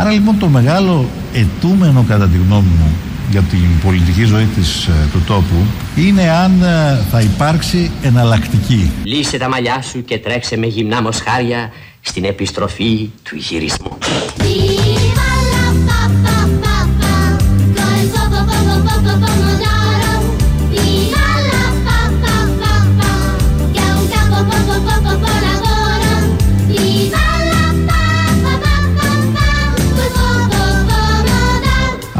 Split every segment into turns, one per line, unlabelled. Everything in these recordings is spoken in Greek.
Άρα λοιπόν το μεγάλο ετούμενο κατά τη γνώμη μου για την πολιτική ζωή της, ε, του τόπου είναι αν ε, θα υπάρξει εναλλακτική.
Λύσε τα μαλλιά σου και τρέξε με γυμνά μοσχάρια στην επιστροφή του γυρισμού.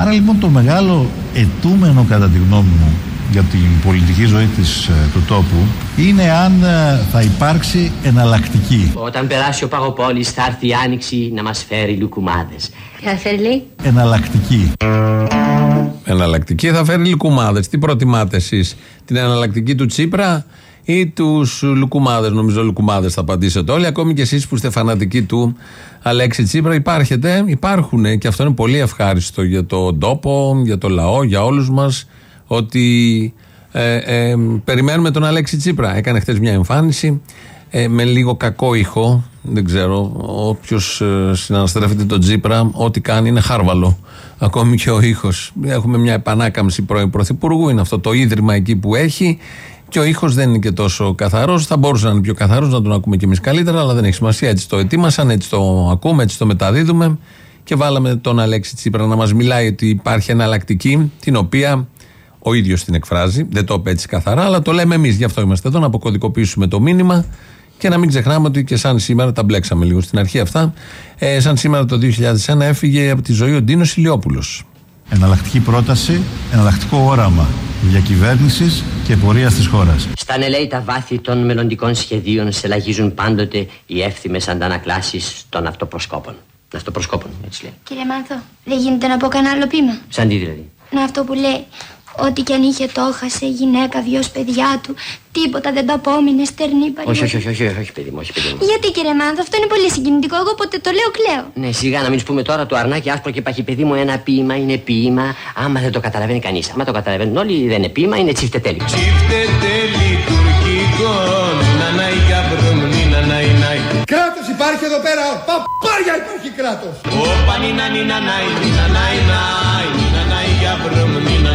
Άρα λοιπόν το μεγάλο ετούμενο κατά τη γνώμη μου για την πολιτική ζωή της, ε, του τόπου είναι αν ε, θα υπάρξει εναλλακτική.
Όταν περάσει ο Παγοπόλης θα έρθει η Άνοιξη να μας φέρει λουκουμάδες.
Θα φέρει λέει;
Εναλλακτική.
Εναλλακτική θα φέρει λουκουμάδες. Τι προτιμάτε εσείς, την εναλλακτική του Τσίπρα ή τους λουκουμάδες. Νομίζω λουκουμάδες θα απαντήσετε όλοι. Ακόμη και εσείς που είστε φανατικοί του Αλέξη Τσίπρα, υπάρχετε, υπάρχουν και αυτό είναι πολύ ευχάριστο για τον τόπο, για το λαό, για όλους μας. Ότι ε, ε, περιμένουμε τον Αλέξη Τσίπρα. Έκανε χθε μια εμφάνιση ε, με λίγο κακό ήχο. Δεν ξέρω. Όποιος ε, συναναστρέφεται τον Τσίπρα, ό,τι κάνει είναι χάρβαλο. Ακόμη και ο ήχος. Έχουμε μια επανάκαμψη πρώην Πρωθυπουργού. Είναι αυτό το ίδρυμα εκεί που έχει. Και ο ήχος δεν είναι και τόσο καθαρός. Θα μπορούσε να είναι πιο καθαρός, να τον ακούμε κι εμείς καλύτερα, αλλά δεν έχει σημασία. Έτσι το ετοίμασαν, έτσι το ακούμε, έτσι το μεταδίδουμε. Και βάλαμε τον Αλέξη Τσίπρα να μας μιλάει ότι υπάρχει εναλλακτική, την οποία ο ίδιος την εκφράζει. Δεν το είπε έτσι καθαρά, αλλά το λέμε εμείς. Γι' αυτό είμαστε εδώ, να αποκωδικοποιήσουμε το μήνυμα και να μην ξεχνάμε ότι και σαν σήμερα, τα μπλέξαμε λίγο στην αρχή αυτά, ε, σαν σήμερα το 2001 έφυγε από τη ζωή ο Ντίνος Ηλιόπουλος.
Εναλλακτική πρόταση, εναλλακτικό όραμα διακυβέρνησης και πορείας της χώρας.
Στα νελέητα βάθη των μελλοντικών σχεδίων σελαγίζουν πάντοτε οι εύθυμες αντανακλάσεις των αυτοπροσκόπων. Αυτοπροσκόπων, έτσι λέει.
Κύριε Μάνθο, δεν γίνεται να πω κανένα άλλο πείμα.
Σαν τι δηλαδή.
Να αυτό που λέει. Ό,τι κι αν είχε το έχασε, γυναίκα, δυο παιδιά του. Τίποτα δεν το απόμεινε, στερνή παρή.
Όχι, όχι, όχι, όχι, όχι, παιδί μου, όχι, παιδί μου.
Γιατί κύριε Μάνθο, αυτό είναι πολύ συγκινητικό. Εγώ ποτέ το λέω, κλαίω.
Ναι, σιγά να μην σου πούμε τώρα το αρνάκι άσπρο και παχυπεδί μου ένα ποίημα είναι ποίημα. Άμα δεν το καταλαβαίνει κανείς. Άμα το καταλαβαίνουν όλοι, δεν είναι ποίημα, είναι τσιφτετέλη.
Τσιφτετέλη τουρκικό, νανάι καμπρούμνι, νανάι νάι.
Κράτος υπάρχει εδώ πέρα, παπάρια υπάρχει κράτος.
Όπα νι νανάι νανάι, νανάι νάι, νανάι καμπρούμνι, νανάι νάι.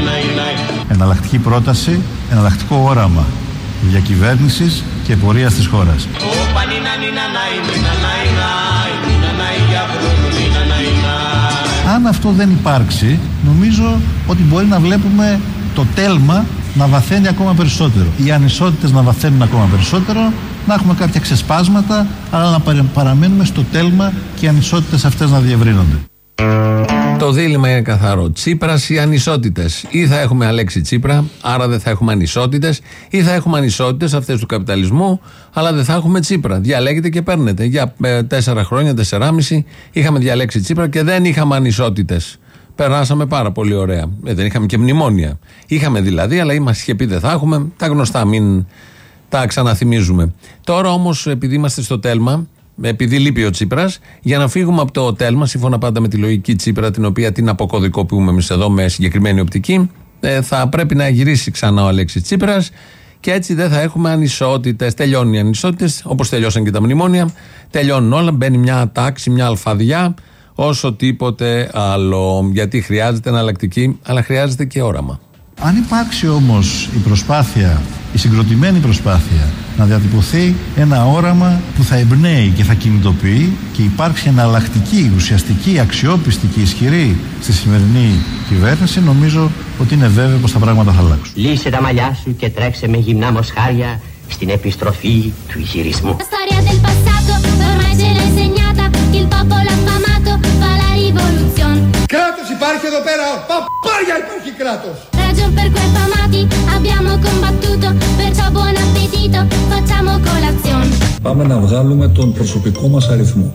Εναλλακτική πρόταση, εναλλακτικό όραμα διακυβέρνησης και πορείας της χώρας.
Όπα νι νανάι νανάι, νανάι νάι, νανάι καμπρούμνι, νανάι νάι.
Αν αυτό δεν υπάρξει, νομίζω ότι μπορεί να βλέπουμε το τέλμα να βαθαίνει ακόμα περισσότερο. Οι ανισότητες να βαθαίνουν ακόμα περισσότερο, να έχουμε κάποια ξεσπάσματα, αλλά να παρα- παραμένουμε στο τέλμα και οι ανισότητες αυτές να διευρύνονται.
Το δίλημα είναι καθαρό. Τσίπρας ή ανισότητες. Ή θα έχουμε Αλέξη Τσίπρα, άρα δεν θα έχουμε ανισότητες, ή θα έχουμε ανισότητες αυτές του καπιταλισμού, αλλά δεν θα έχουμε Τσίπρα. Διαλέγετε και παίρνετε. Για ε, τέσσερα χρόνια, τεσσεράμιση, είχαμε διαλέξει Τσίπρα και δεν είχαμε ανισότητες. Περάσαμε πάρα πολύ ωραία. Ε, δεν είχαμε και μνημόνια. Είχαμε δηλαδή, αλλά μα είχε πει δεν θα έχουμε. Τα γνωστά, μην τα ξαναθυμίζουμε. Τώρα όμως, επειδή είμαστε στο τέλμα, επειδή λείπει ο Τσίπρας, για να φύγουμε από το τέλμα, σύμφωνα πάντα με τη λογική Τσίπρα, την οποία την αποκωδικοποιούμε εμείς εδώ με συγκεκριμένη οπτική, ε, θα πρέπει να γυρίσει ξανά ο Αλέξης Τσίπρας και έτσι δεν θα έχουμε ανισότητες. Τελειώνουν οι ανισότητες, όπως τελειώσαν και τα μνημόνια. Τελειώνουν όλα, μπαίνει μια τάξη, μια αλφαδιά, όσο τίποτε άλλο. Γιατί χρειάζεται εναλλακτική, αλλά χρειάζεται και όραμα.
Αν υπάρξει όμως η προσπάθεια, η συγκροτημένη προσπάθεια να διατυπωθεί ένα όραμα που θα εμπνέει και θα κινητοποιεί και υπάρξει εναλλακτική, ουσιαστική, αξιόπιστη και ισχυρή στη σημερινή κυβέρνηση, νομίζω ότι είναι βέβαιο πως τα πράγματα θα αλλάξουν.
Λύσε τα μαλλιά σου και τρέξε με γυμνά μοσχάρια στην επιστροφή του γυρισμού.
La storia del passato ormai ce l'ha insegnata, il popolo affamato fa la rivoluzione.
Κράτος υπάρχει εδώ πέρα, παπάρια υπάρχει κράτος.
Ragion per cui affamati abbiamo combattuto, perciò buon appetito, facciamo colazione.
Πάμε να βγάλουμε τον προσωπικό μας αριθμό.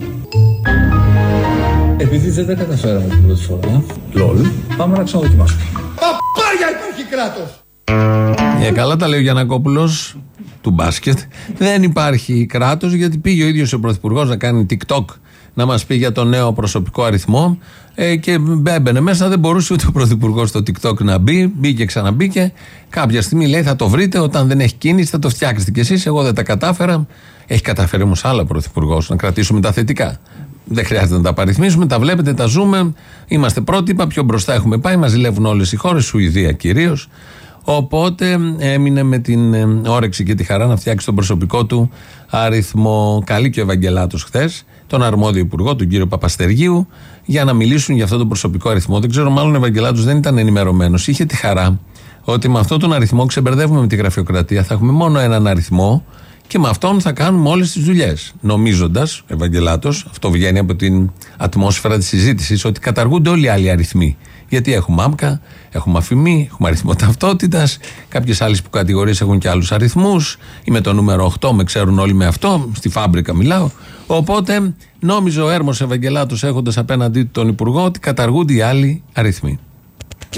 Επειδή δεν τα καταφέραμε την πρώτη φορά, λολ, πάμε να ξαναδοκιμάσουμε.
Παπάρια υπάρχει κράτος.
Ε, καλά τα λέει ο Γιανακόπουλος του μπάσκετ. Δεν υπάρχει κράτος γιατί πήγε ο ίδιος ο Πρωθυπουργός να κάνει TikTok να μας πει για το νέο προσωπικό αριθμό ε, και έμπαινε μέσα. Δεν μπορούσε ούτε ο Πρωθυπουργός στο TikTok να μπει. Μπήκε, ξαναμπήκε. Κάποια στιγμή λέει θα το βρείτε. Όταν δεν έχει κίνηση θα το φτιάξετε κι εσείς. Εγώ δεν τα κατάφερα. Έχει καταφέρει όμως άλλα Πρωθυπουργός να κρατήσουμε τα θετικά. Δεν χρειάζεται να τα παριθμίσουμε, τα βλέπετε, τα ζούμε. Είμαστε πρότυπα, πιο μπροστά έχουμε πάει, μας ζηλεύουν όλες οι χώρες, Σουηδία κυρίως. Οπότε έμεινε με την ε, όρεξη και τη χαρά να φτιάξει τον προσωπικό του αριθμό. Καλή και ο Ευαγγελάτος χθες, τον αρμόδιο υπουργό, τον κύριο Παπαστεργίου, για να μιλήσουν για αυτό τον προσωπικό αριθμό. Δεν ξέρω, μάλλον ο Ευαγγελάτος δεν ήταν ενημερωμένος. Είχε τη χαρά ότι με αυτόν τον αριθμό ξεμπερδεύουμε με τη γραφειοκρατία. Θα έχουμε μόνο έναν αριθμό και με αυτόν θα κάνουμε όλες τις δουλειές. Νομίζοντας, Ευαγγελάτος, αυτό βγαίνει από την ατμόσφαιρα της συζήτησης, ότι καταργούνται όλοι οι άλλοι αριθμοί. Γιατί έχουμε άμκα, έχουμε αφημί, έχουμε αριθμό ταυτότητας, κάποιες άλλες που κατηγορίες έχουν και άλλους αριθμούς. Είμαι το νούμερο 8, με ξέρουν όλοι με αυτό, στη φάμπρικα μιλάω. Οπότε νόμιζε ο Έρμος Ευαγγελάτος, έχοντας απέναντί του τον Υπουργό, ότι καταργούνται οι άλλοι αριθμοί.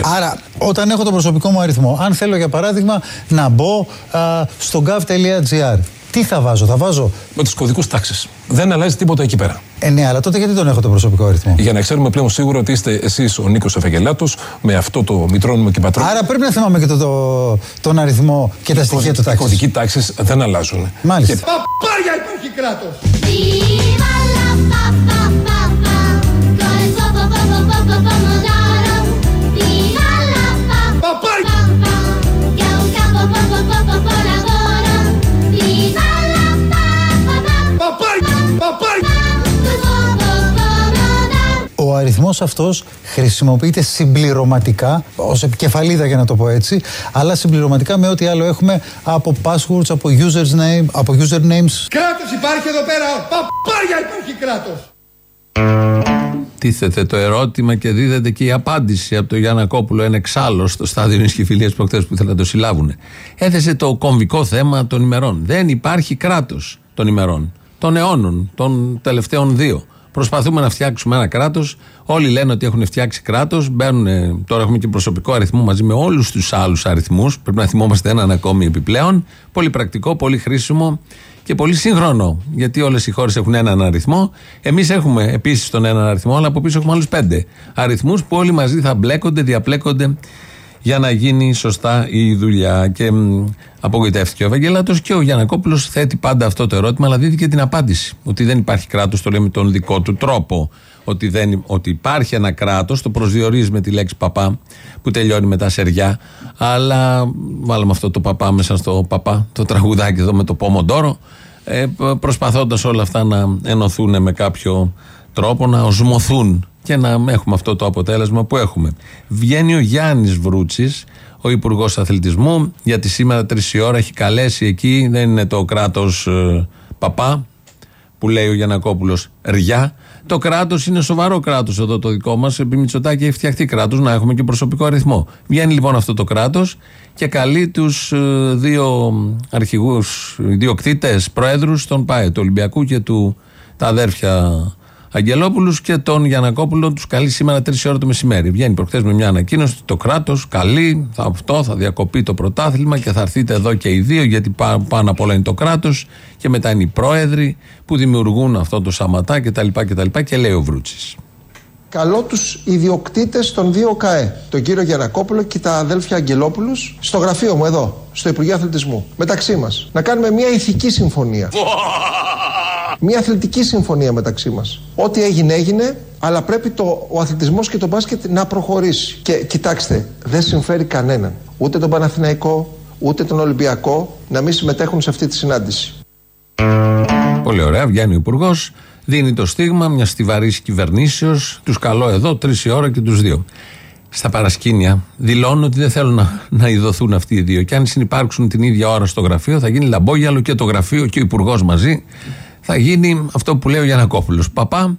Άρα, όταν έχω τον προσωπικό μου αριθμό, αν θέλω για παράδειγμα να μπω α, στο gov.gr, τι θα βάζω, θα βάζω.
Με του κωδικού τάξη. Δεν αλλάζει τίποτα εκεί πέρα.
Ε, ναι, αλλά τότε γιατί τον έχω τον προσωπικό αριθμό.
Για να ξέρουμε πλέον σίγουρα ότι είστε εσεί ο Νίκο Ευαγγελάτο με αυτό το μητρόνιμο και πατρόνιμο.
Άρα πρέπει να θυμάμαι και το, το- τον αριθμό και τα στοιχεία του
Οι
τάξη.
κωδικοί τάξη δεν αλλάζουν.
Μάλιστα.
Και
Παπάρια υπάρχει κράτος.
Viva la pa pa pa pa con il popo popo popo pomodoro. Viva
Ο αριθμός αυτός χρησιμοποιείται συμπληρωματικά, ως επικεφαλίδα για να το πω έτσι, αλλά συμπληρωματικά με ό,τι άλλο έχουμε από passwords, από, users name, από usernames.
Κράτος υπάρχει εδώ πέρα. Παπάρια υπάρχει κράτος.
Τίθεται το ερώτημα και δίδεται και η απάντηση από τον Γιάννα Κόπουλο, ένα εξάλλο στο στάδιο νησχυφιλία προχθές που ήθελαν να το συλλάβουν. Έθεσε το κομβικό θέμα των ημερών. Δεν υπάρχει κράτος των ημερών. Των αιώνων, των τελευταίων δύο. Προσπαθούμε να φτιάξουμε ένα κράτος. Όλοι λένε ότι έχουν φτιάξει κράτος. Μπαίνουν, ε, τώρα έχουμε και προσωπικό αριθμό μαζί με όλους τους άλλους αριθμούς. Πρέπει να θυμόμαστε έναν ακόμη επιπλέον. Πολύ πρακτικό, πολύ χρήσιμο και πολύ σύγχρονο. Γιατί όλες οι χώρες έχουν έναν αριθμό. Εμείς έχουμε επίσης τον έναν αριθμό, αλλά από πίσω έχουμε άλλους πέντε αριθμούς που όλοι μαζί θα μπλέκονται, διαπλέκονται για να γίνει σωστά η δουλειά. Και μ, απογοητεύτηκε ο Ευαγγελάτος και ο Γιανακόπουλος θέτει πάντα αυτό το ερώτημα, αλλά δίδει και την απάντηση. Ότι δεν υπάρχει κράτος, το λέει με τον δικό του τρόπο. Ότι, δεν, ότι υπάρχει ένα κράτος, το προσδιορίζει με τη λέξη παπά, που τελειώνει με τα σεριά. Αλλά βάλαμε αυτό το παπά μέσα στο παπά, το τραγουδάκι εδώ με το πόμοντόρο, ε, προσπαθώντας όλα αυτά να ενωθούν με κάποιο τρόπο, να οσμωθούν και να έχουμε αυτό το αποτέλεσμα που έχουμε. Βγαίνει ο Γιάννης Βρούτσης, ο Υπουργός Αθλητισμού, γιατί σήμερα τρεις η ώρα έχει καλέσει εκεί, δεν είναι το κράτος παπά, που λέει ο Γιανακόπουλος Ριά. Το κράτος είναι σοβαρό κράτος εδώ το δικό μας. Επί Μητσοτάκη έχει φτιαχτεί κράτος, να έχουμε και προσωπικό αριθμό. Βγαίνει λοιπόν αυτό το κράτος και καλεί τους δύο αρχηγούς, ιδιοκτήτες, προέδρους των ΠΑΕ, του Ολυμπιακού και του τα αδέρφια Αγγελόπουλους και τον Γιανακόπουλο τους καλεί σήμερα 3 ώρα το μεσημέρι. Βγαίνει προχθές με μια ανακοίνωση ότι το κράτος καλεί, θα αυτό, θα διακοπεί το πρωτάθλημα και θα έρθείτε εδώ και οι δύο, γιατί πά- πάνω απ' όλα είναι το κράτος και μετά είναι οι πρόεδροι που δημιουργούν αυτό το σαματά κτλ. κτλ. Και, και λέει ο Βρούτσης.
Καλώ τους ιδιοκτήτες των δύο ΚΑΕ, τον κύριο Γιανακόπουλο και τα αδέλφια Αγγελόπουλους, στο γραφείο μου εδώ, στο Υπουργείο Αθλητισμού, μεταξύ μας. Να κάνουμε μια ηθική συμφωνία. μια αθλητική συμφωνία μεταξύ μας. Ό,τι έγινε, έγινε, αλλά πρέπει το, ο αθλητισμός και το μπάσκετ να προχωρήσει. Και κοιτάξτε, δεν συμφέρει κανέναν, ούτε τον Παναθηναϊκό, ούτε τον Ολυμπιακό, να μην συμμετέχουν σε αυτή τη συνάντηση.
Πολύ ωραία, βγαίνει ο Υπουργός, δίνει το στίγμα μια στιβαρής κυβερνήσεως. Τους καλώ εδώ, τρεις η ώρα και τους δύο. Στα παρασκήνια δηλώνουν ότι δεν θέλουν να, να ειδωθούν αυτοί οι δύο. Και αν συνεπάρξουν την ίδια ώρα στο γραφείο, θα γίνει λαμπόγιαλο και το γραφείο και ο Υπουργός μαζί. Θα γίνει αυτό που λέει ο Γιανακόπουλος. Παπά,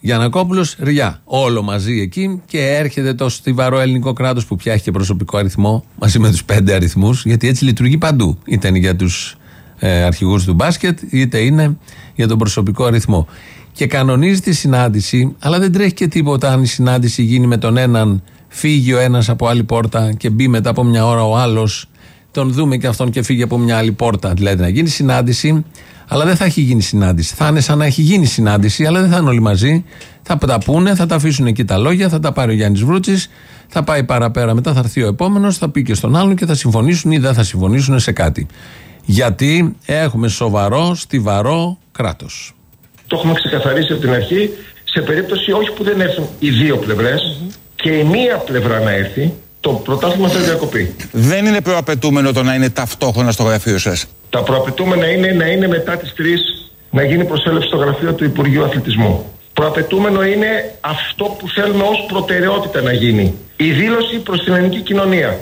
Γιανακόπουλος, Ριά. Όλο μαζί εκεί και έρχεται το στιβαρό ελληνικό κράτος που πια έχει και προσωπικό αριθμό μαζί με τους πέντε αριθμούς, γιατί έτσι λειτουργεί παντού. Είτε είναι για τους ε, αρχηγούς του μπάσκετ, είτε είναι για τον προσωπικό αριθμό. Και κανονίζει τη συνάντηση, αλλά δεν τρέχει και τίποτα αν η συνάντηση γίνει με τον έναν, φύγει ο ένας από άλλη πόρτα και μπει μετά από μια ώρα ο άλλος, τον δούμε και αυτόν και φύγει από μια άλλη πόρτα. Δηλαδή να γίνει συνάντηση, αλλά δεν θα έχει γίνει συνάντηση. Θα είναι σαν να έχει γίνει συνάντηση, αλλά δεν θα είναι όλοι μαζί. Θα τα πούνε, θα τα αφήσουν εκεί τα λόγια, θα τα πάρει ο Γιάννης Βρούτσης, θα πάει παραπέρα. Μετά θα έρθει ο επόμενος, θα πει και στον άλλον και θα συμφωνήσουν ή δεν θα συμφωνήσουν σε κάτι. Γιατί έχουμε σοβαρό, στιβαρό κράτος.
Το έχουμε ξεκαθαρίσει από την αρχή. Σε περίπτωση όχι που δεν έρθουν οι δύο πλευρές και η μία πλευρά να έρθει, το πρωτάθλημα θα διακοπεί.
Δεν είναι προαπαιτούμενο το να είναι ταυτόχρονα στο γραφείο σας.
Τα προαπαιτούμενα είναι να είναι μετά τις 3 να γίνει προσέλευση στο γραφείο του Υπουργείου Αθλητισμού. Προαπαιτούμενο είναι αυτό που θέλουμε ως προτεραιότητα να γίνει. Η δήλωση προς την ελληνική κοινωνία.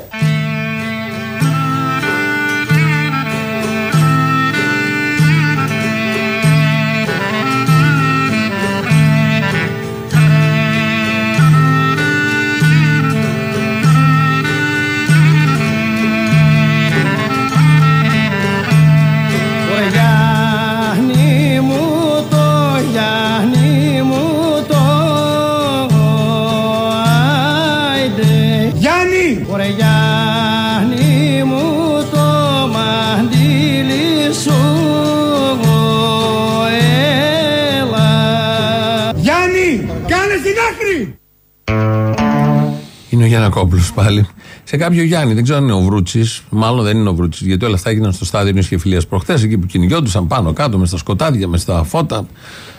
Γιανακόπουλος πάλι. Σε κάποιο Γιάννη, δεν ξέρω αν είναι ο Βρούτσης. Μάλλον δεν είναι ο Βρούτσης, γιατί όλα αυτά έγιναν στο στάδιο Νέα Φιλία προχθές, εκεί που κυνηγιόντουσαν πάνω κάτω, μες στα σκοτάδια, μες στα φώτα,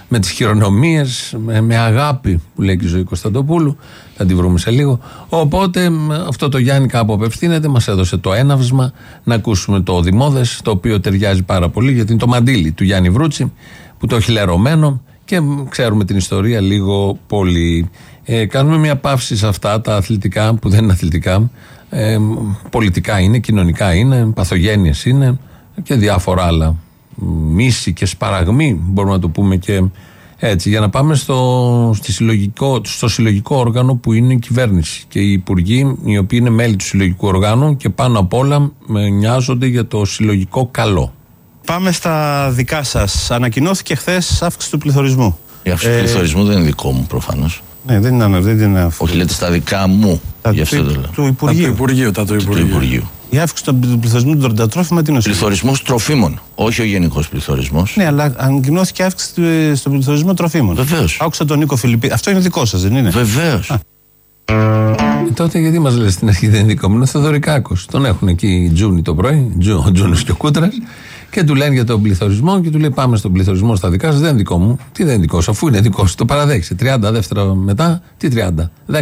με τις χειρονομίες, με, με αγάπη που λέει και η ζωή Κωνσταντοπούλου. Θα τη βρούμε σε λίγο. Οπότε μ, αυτό το Γιάννη κάπου απευθύνεται, μας έδωσε το έναυσμα να ακούσουμε το Δημόδες, το οποίο ταιριάζει πάρα πολύ, γιατί είναι το μαντίλι του Γιάννη Βρούτση, που το έχει λερωμένο και μ, ξέρουμε την ιστορία λίγο πολύ. Ε, κάνουμε μια παύση σε αυτά τα αθλητικά που δεν είναι αθλητικά. Ε, πολιτικά είναι, κοινωνικά είναι, παθογένειες είναι και διάφορα άλλα. Μίση και σπαραγμή μπορούμε να το πούμε και έτσι. Για να πάμε στο, στη συλλογικό, στο συλλογικό όργανο που είναι η κυβέρνηση και οι υπουργοί οι οποίοι είναι μέλη του συλλογικού οργάνου και πάνω απ' όλα με νοιάζονται για το συλλογικό καλό.
Πάμε στα δικά σας. Ανακοινώθηκε χθες αύξηση του πληθωρισμού.
Η αύξηση του
Ε,
πληθωρισμού δεν είναι δικό μου προφανώς.
Ναι, δεν είναι, δεν είναι αυτό.
Όχι, λέτε στα δικά μου. Γι' αυτό
του-
το λέω.
του Υπουργείου.
Από το Υπουργείο, τα του
Του
Υπουργείου.
Υπουργείου.
Η αύξηση του του πληθωρισμού του τροφίμων τι είναι ο
Πληθωρισμός τροφίμων. Όχι ο γενικός πληθωρισμός.
Ναι, αλλά ανακοινώθηκε αύξηση του- στον πληθωρισμό τροφίμων.
Βεβαίως.
Άκουσα τον Νίκο Φιλιππή. Αυτό είναι δικό σας, δεν είναι;
Βεβαίως.
Ε, τότε γιατί μας λες στην αρχή δεν είναι δικό μου, είναι ο Θεοδωρικάκο. Τον έχουν εκεί οι Τζούνι το πρωί, Τζου, ο Τζούνι και ο Κούτρας, και του λένε για τον πληθωρισμό και του λέει: Πάμε στον πληθωρισμό στα δικά σας. Δεν είναι δικό μου. Τι δεν είναι δικό σου, αφού είναι δικό σου. Το παραδέχεσαι. 30 δεύτερα μετά, τι 30,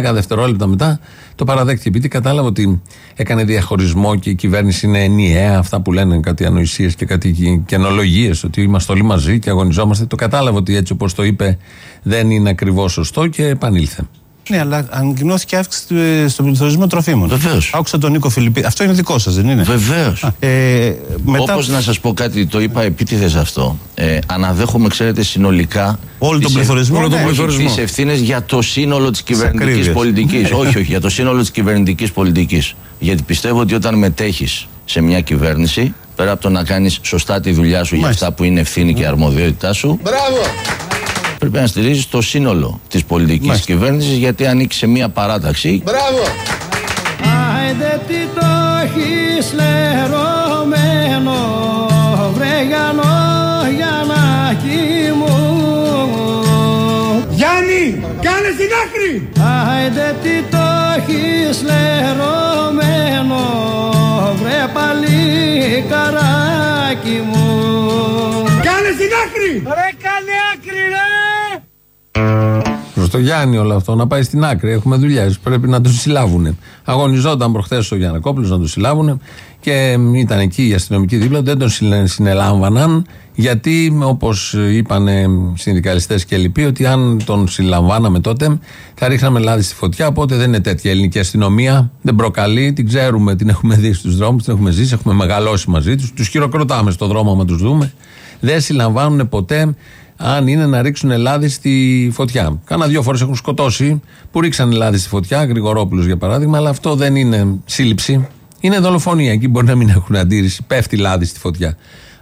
10 δευτερόλεπτα μετά, το παραδέχτηκε. Επειδή κατάλαβε ότι έκανε διαχωρισμό και η κυβέρνηση είναι ενιαία, αυτά που λένε κάτι ανοησίες και κάτι καινολογίες, ότι είμαστε όλοι μαζί και αγωνιζόμαστε. Το κατάλαβε ότι έτσι όπως το είπε δεν είναι ακριβώς σωστό και επανήλθε.
Ναι, αλλά ανακοινώθηκε αύξηση του- στον πληθωρισμό τροφίμων.
Βεβαίως.
Άκουσα τον Νίκο Φιλιππή. Αυτό είναι δικό σας, δεν είναι;
Βεβαίως.
Ε, μετά...
Όπως να σας πω κάτι, το είπα επίτηδες αυτό. Ε, αναδέχομαι, ξέρετε, συνολικά.
Όλο τον πληθωρισμό,
όλο τον
ναι.
πληθωρισμό.
Τις ευθύνες για το σύνολο της κυβερνητικής
ακρίβειες.
πολιτικής.
Ναι.
όχι, όχι, για το σύνολο της κυβερνητικής πολιτικής. Γιατί πιστεύω ότι όταν μετέχεις σε μια κυβέρνηση, πέρα από το να κάνεις σωστά τη δουλειά σου για
Μάλιστα.
αυτά που είναι ευθύνη και αρμοδιότητά σου,
Μπράβο!
Πρέπει να στηρίζεις το σύνολο της πολιτικής
Μάλιστα.
κυβέρνησης, γιατί ανήκει σε μια παράταξη
Μπράβο!
Άιντε τι το έχεις λερωμένο βρε Γιάννο, Γιαννάκι μου
Γιάννη! Κάνε στην άκρη!
Άιντε τι το έχεις λερωμένο βρε παλικαράκι μου
Κάνε στην άκρη!
Ρε κάνε άκρη ρε
Προ το Γιάννη όλο αυτό να πάει στην άκρη. Έχουμε δουλειέ. Πρέπει να τους συλλάβουν. Αγωνιζόταν προχθές ο Γιανακόπουλος να τους συλλάβουν και εμ, ήταν εκεί οι αστυνομικοί δίπλα. Δεν τον συλλε- συνελάμβαναν γιατί, όπως είπαν συνδικαλιστές και λοιποί, ότι αν τον συλλαμβάναμε τότε θα ρίχναμε λάδι στη φωτιά. Οπότε δεν είναι τέτοια η ελληνική αστυνομία. Δεν προκαλεί, την ξέρουμε, την έχουμε δει στους δρόμους, την έχουμε ζήσει, έχουμε μεγαλώσει μαζί τους. Τους χειροκροτάμε στο δρόμο άμα τους δούμε. Δεν συλλαμβάνουν ποτέ αν είναι να ρίξουν λάδι στη φωτιά. Κάνα δύο φορές έχουν σκοτώσει που ρίξαν λάδι στη φωτιά, Γρηγορόπουλος για παράδειγμα, αλλά αυτό δεν είναι σύλληψη. Είναι δολοφονία. Εκεί μπορεί να μην έχουν αντίρρηση. Πέφτει λάδι στη φωτιά.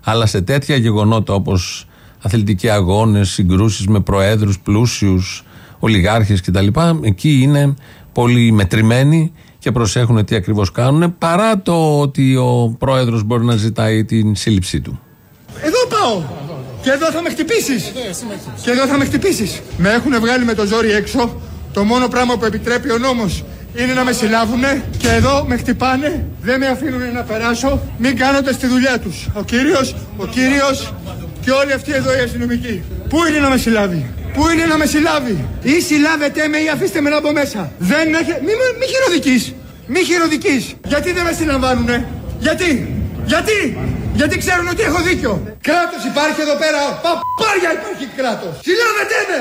Αλλά σε τέτοια γεγονότα όπως αθλητικοί αγώνες, συγκρούσεις με προέδρους, πλούσιους, ολιγάρχες κτλ., εκεί είναι πολύ μετρημένοι και προσέχουν τι ακριβώς κάνουν, παρά το ότι ο πρόεδρος μπορεί να ζητάει την σύλληψή του.
Εδώ πάω! Και εδώ θα με χτυπήσεις! Και εδώ θα με χτυπήσεις! Με έχουν βγάλει με το ζόρι έξω. Το μόνο πράγμα που επιτρέπει ο νόμος είναι να με συλλάβουνε και εδώ με χτυπάνε, δεν με αφήνουν να περάσω, μην κάνονται στη δουλειά τους. Ο κύριος, ο κύριος και όλοι αυτοί εδώ οι αστυνομικοί. Πού είναι να με συλλάβει; Πού είναι να με συλλάβει; Ή συλλάβετε με ή αφήστε με να μπω μέσα. Δεν έχει... Μη, μη, μη χειροδικείς. Μη χειροδικείς. Γιατί δεν με συλλαμβάνουνε; Γιατί; Γιατί; Γιατί ξέρουν ότι έχω δίκιο. Κράτος υπάρχει εδώ πέρα. Παπάρια υπάρχει κράτος. Συλλάβετε με.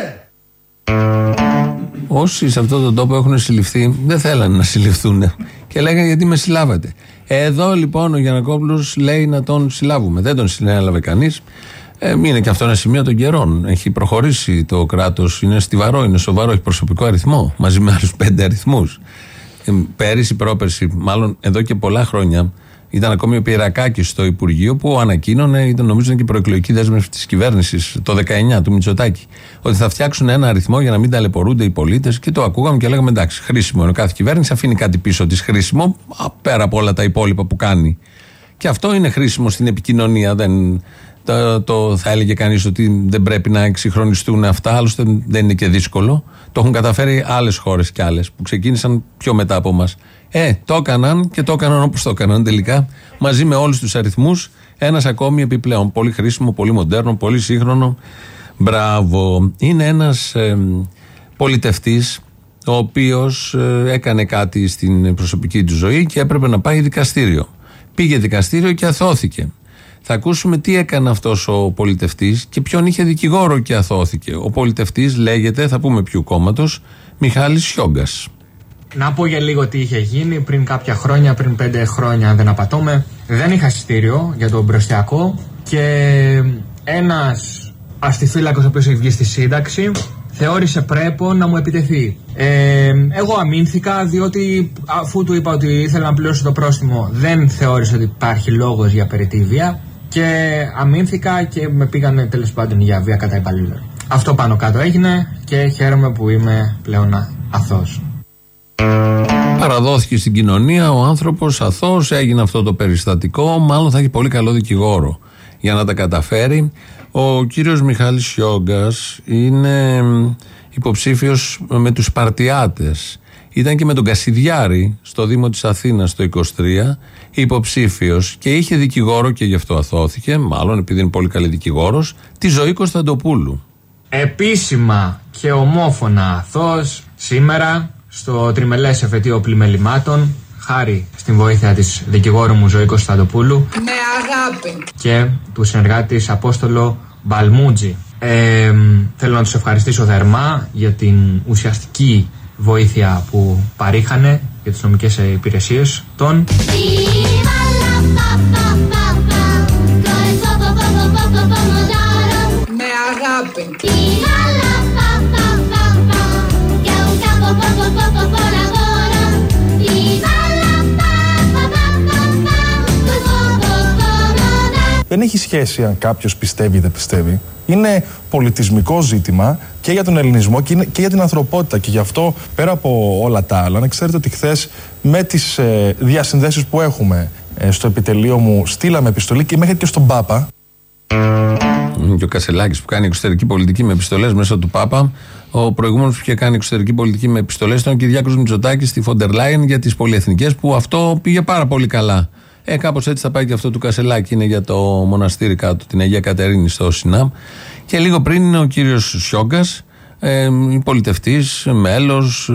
Όσοι σε αυτόν τον τόπο έχουν συλληφθεί, δεν θέλανε να συλληφθούν. Και λέγανε γιατί με συλλάβατε. Εδώ λοιπόν ο Γιανακόπουλος λέει να τον συλλάβουμε. Δεν τον συνέλαβε κανείς. Ε, είναι και αυτό ένα σημείο των καιρών. Έχει προχωρήσει το κράτος, είναι στιβαρό, είναι σοβαρό, έχει προσωπικό αριθμό μαζί με άλλους πέντε αριθμούς. Ε, πέρυσι, πρόπερσι, μάλλον εδώ και πολλά χρόνια, ήταν ακόμη ο Πυρακάκης στο Υπουργείο που ανακοίνωνε, ήταν νομίζω και προεκλογική δέσμευση της κυβέρνησης το 19 του Μητσοτάκη, ότι θα φτιάξουν ένα αριθμό για να μην ταλαιπωρούνται οι πολίτες και το ακούγαμε και λέγαμε εντάξει, χρήσιμο είναι. Κάθε κυβέρνηση αφήνει κάτι πίσω της χρήσιμο, α, πέρα από όλα τα υπόλοιπα που κάνει. Και αυτό είναι χρήσιμο στην επικοινωνία. Δεν, το, το θα έλεγε κανείς ότι δεν πρέπει να εξυγχρονιστούν αυτά, άλλωστε δεν είναι και δύσκολο. Το έχουν καταφέρει άλλες χώρες κι άλλες που ξεκίνησαν πιο μετά από εμά. Ε, το έκαναν και το έκαναν όπως το έκαναν τελικά, μαζί με όλους τους αριθμούς. Ένας ακόμη επιπλέον. Πολύ χρήσιμο, πολύ μοντέρνο, πολύ σύγχρονο. Μπράβο. Είναι ένας ε, πολιτευτής, ο οποίος έκανε κάτι στην προσωπική του ζωή και έπρεπε να πάει δικαστήριο. Πήγε δικαστήριο και αθώθηκε. Θα ακούσουμε τι έκανε αυτός ο πολιτευτής και ποιον είχε δικηγόρο και αθώθηκε. Ο πολιτευτής λέγεται, θα πούμε ποιου κόμματος, Μιχάλης Σιόγκας.
Να πω για λίγο τι είχε γίνει πριν κάποια χρόνια, πριν πέντε χρόνια, αν δεν απατώμε. Δεν είχα εισιτήριο για τον μπροστιακό και ένας αστιφύλακος ο οποίος έχει βγει στη σύνταξη θεώρησε πρέπο να μου επιτεθεί. Ε, εγώ αμήνθηκα διότι αφού του είπα ότι ήθελα να πληρώσω το πρόστιμο δεν θεώρησε ότι υπάρχει λόγος για περιττή βία και αμήνθηκα και με πήγανε τέλος πάντων για βία κατά υπαλλήλων. Αυτό πάνω κάτω έγινε και χαίρομαι που είμαι πλέον αθώος.
Παραδόθηκε στην κοινωνία ο άνθρωπος αθώος, έγινε αυτό το περιστατικό. Μάλλον θα έχει πολύ καλό δικηγόρο για να τα καταφέρει. Ο κύριος Μιχάλης Σιόγκας είναι υποψήφιος με τους Σπαρτιάτες. Ήταν και με τον Κασιδιάρη στο Δήμο της Αθήνας το 23 υποψήφιος και είχε δικηγόρο και γι' αυτό αθώθηκε, μάλλον επειδή είναι πολύ καλή δικηγόρος, τη ζωή Κωνσταντοπούλου.
Επίσημα και ομόφωνα αθώος σήμερα στο τριμελές εφετείο πλημελημάτων χάρη στην βοήθεια της δικηγόρου μου Ζωή Κωνσταντοπούλου
Με αγάπη
και του συνεργάτη Απόστολο Μπαλμούτζη. Ε, θέλω να τους ευχαριστήσω θερμά για την ουσιαστική βοήθεια που παρήχανε για τις νομικές υπηρεσίες των
Με αγάπη
Δεν έχει σχέση αν κάποιος πιστεύει ή δεν πιστεύει. Είναι πολιτισμικό ζήτημα και για τον ελληνισμό και, είναι- και για την ανθρωπότητα. Και γι' αυτό, πέρα από όλα τα άλλα, να ξέρετε ότι χθες με τις ε, διασυνδέσεις που έχουμε ε, στο επιτελείο μου, στείλαμε επιστολή και μέχρι και στον Πάπα.
Είναι Και ο Κασελάκης που κάνει εξωτερική πολιτική με επιστολές μέσα του Πάπα. Ο προηγούμενος που είχε κάνει εξωτερική πολιτική με επιστολές ήταν ο Κυριάκος Μητσοτάκης στη Φοντερ Λάιεν για τις πολυεθνικές που αυτό πήγε πάρα πολύ καλά. Ε, κάπως έτσι θα πάει και αυτό του Κασελάκη. Είναι για το μοναστήρι κάτω, την Αγία Κατερίνη στο Σινάμ. Και λίγο πριν είναι ο κύριος Σιόγκας, ε, πολιτευτής, μέλος,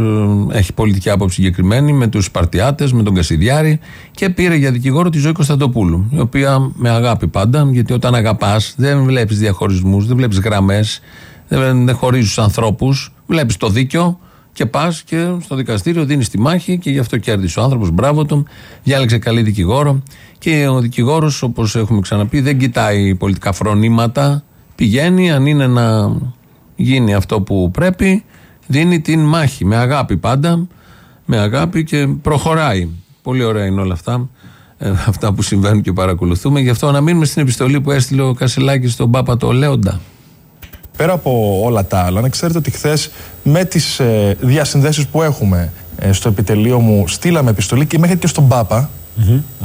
έχει πολιτική άποψη συγκεκριμένη με τους Σπαρτιάτες, με τον Κασιδιάρη και πήρε για δικηγόρο τη ζωή Κωνσταντοπούλου. Η οποία με αγάπη πάντα, γιατί όταν αγαπάς δεν βλέπεις διαχωρισμούς, δεν βλέπεις γραμμές, δεν, δεν χωρίζεις τους ανθρώπους, βλέπεις το δίκιο και πας και στο δικαστήριο δίνεις τη μάχη και γι' αυτό κέρδισε ο άνθρωπος. Μπράβο του, διάλεξε καλή δικηγόρο. Και ο δικηγόρος, όπως έχουμε ξαναπεί, δεν κοιτάει πολιτικά φρονήματα. Πηγαίνει, αν είναι να γίνει αυτό που πρέπει, δίνει την μάχη. Με αγάπη πάντα, με αγάπη και προχωράει. Πολύ ωραία είναι όλα αυτά. ε, αυτά που συμβαίνουν και παρακολουθούμε. Γι' αυτό να μείνουμε στην επιστολή που έστειλε ο Κασελάκης στον Πάπα το Λέοντα.
Πέρα από όλα τα άλλα, να ξέρετε ότι χθες με τις ε, διασυνδέσεις που έχουμε ε, στο επιτελείο μου, στείλαμε επιστολή και μέχρι και στον Πάπα,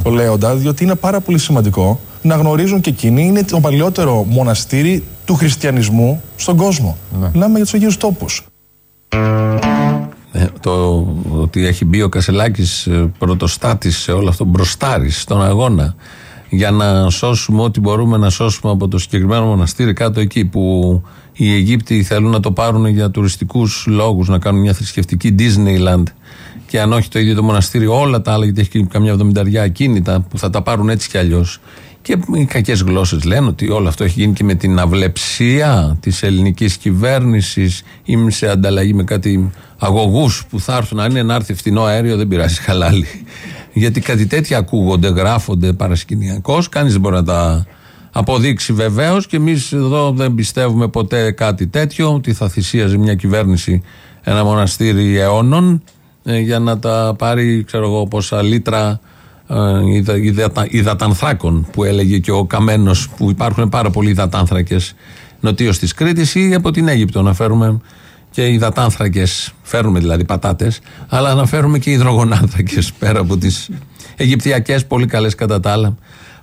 το Λέοντα, διότι είναι πάρα πολύ σημαντικό να γνωρίζουν και εκείνοι είναι το παλιότερο μοναστήρι του χριστιανισμού στον κόσμο. Μιλάμε για τους Αγίους Τόπους.
Ε, το ότι έχει μπει ο Κασελάκης πρωτοστάτης σε όλο αυτό, μπροστάρης στον αγώνα για να σώσουμε ό,τι μπορούμε να σώσουμε από το συγκεκριμένο μοναστήρι κάτω εκεί που οι Αιγύπτιοι θέλουν να το πάρουν για τουριστικούς λόγους, να κάνουν μια θρησκευτική Disneyland και αν όχι το ίδιο το μοναστήρι, όλα τα άλλα, γιατί έχει και καμιά εβδομηνταριά ακίνητα που θα τα πάρουν έτσι κι αλλιώς. Και οι κακές γλώσσες λένε ότι όλο αυτό έχει γίνει και με την αυλεψία της ελληνικής κυβέρνησης ή σε ανταλλαγή με κάτι αγωγούς που θα έρθουν. Αν είναι να έρθει φθηνό αέριο, δεν πειράζει, χαλάλι. Γιατί κάτι τέτοια ακούγονται, γράφονται παρασκηνιακώς. Κανείς δεν μπορεί να τα αποδείξει βεβαίως. Και εμείς εδώ δεν πιστεύουμε ποτέ κάτι τέτοιο, ότι θα θυσίαζε μια κυβέρνηση ένα μοναστήρι αιώνων ε, για να τα πάρει, ξέρω εγώ, πόσα λίτρα ε, υδα- υδατα- υδατανθράκων που έλεγε και ο Καμένος, που υπάρχουν πάρα πολλοί υδατάνθρακες νοτίω της Κρήτης ή από την Αίγυπτο να φέρουμε και υδατάνθρακες. Φέρνουμε δηλαδή πατάτες, αλλά να φέρουμε και υδρογονάνθρακες πέρα από τις Αιγυπτιακές, πολύ καλές κατά τα άλλα.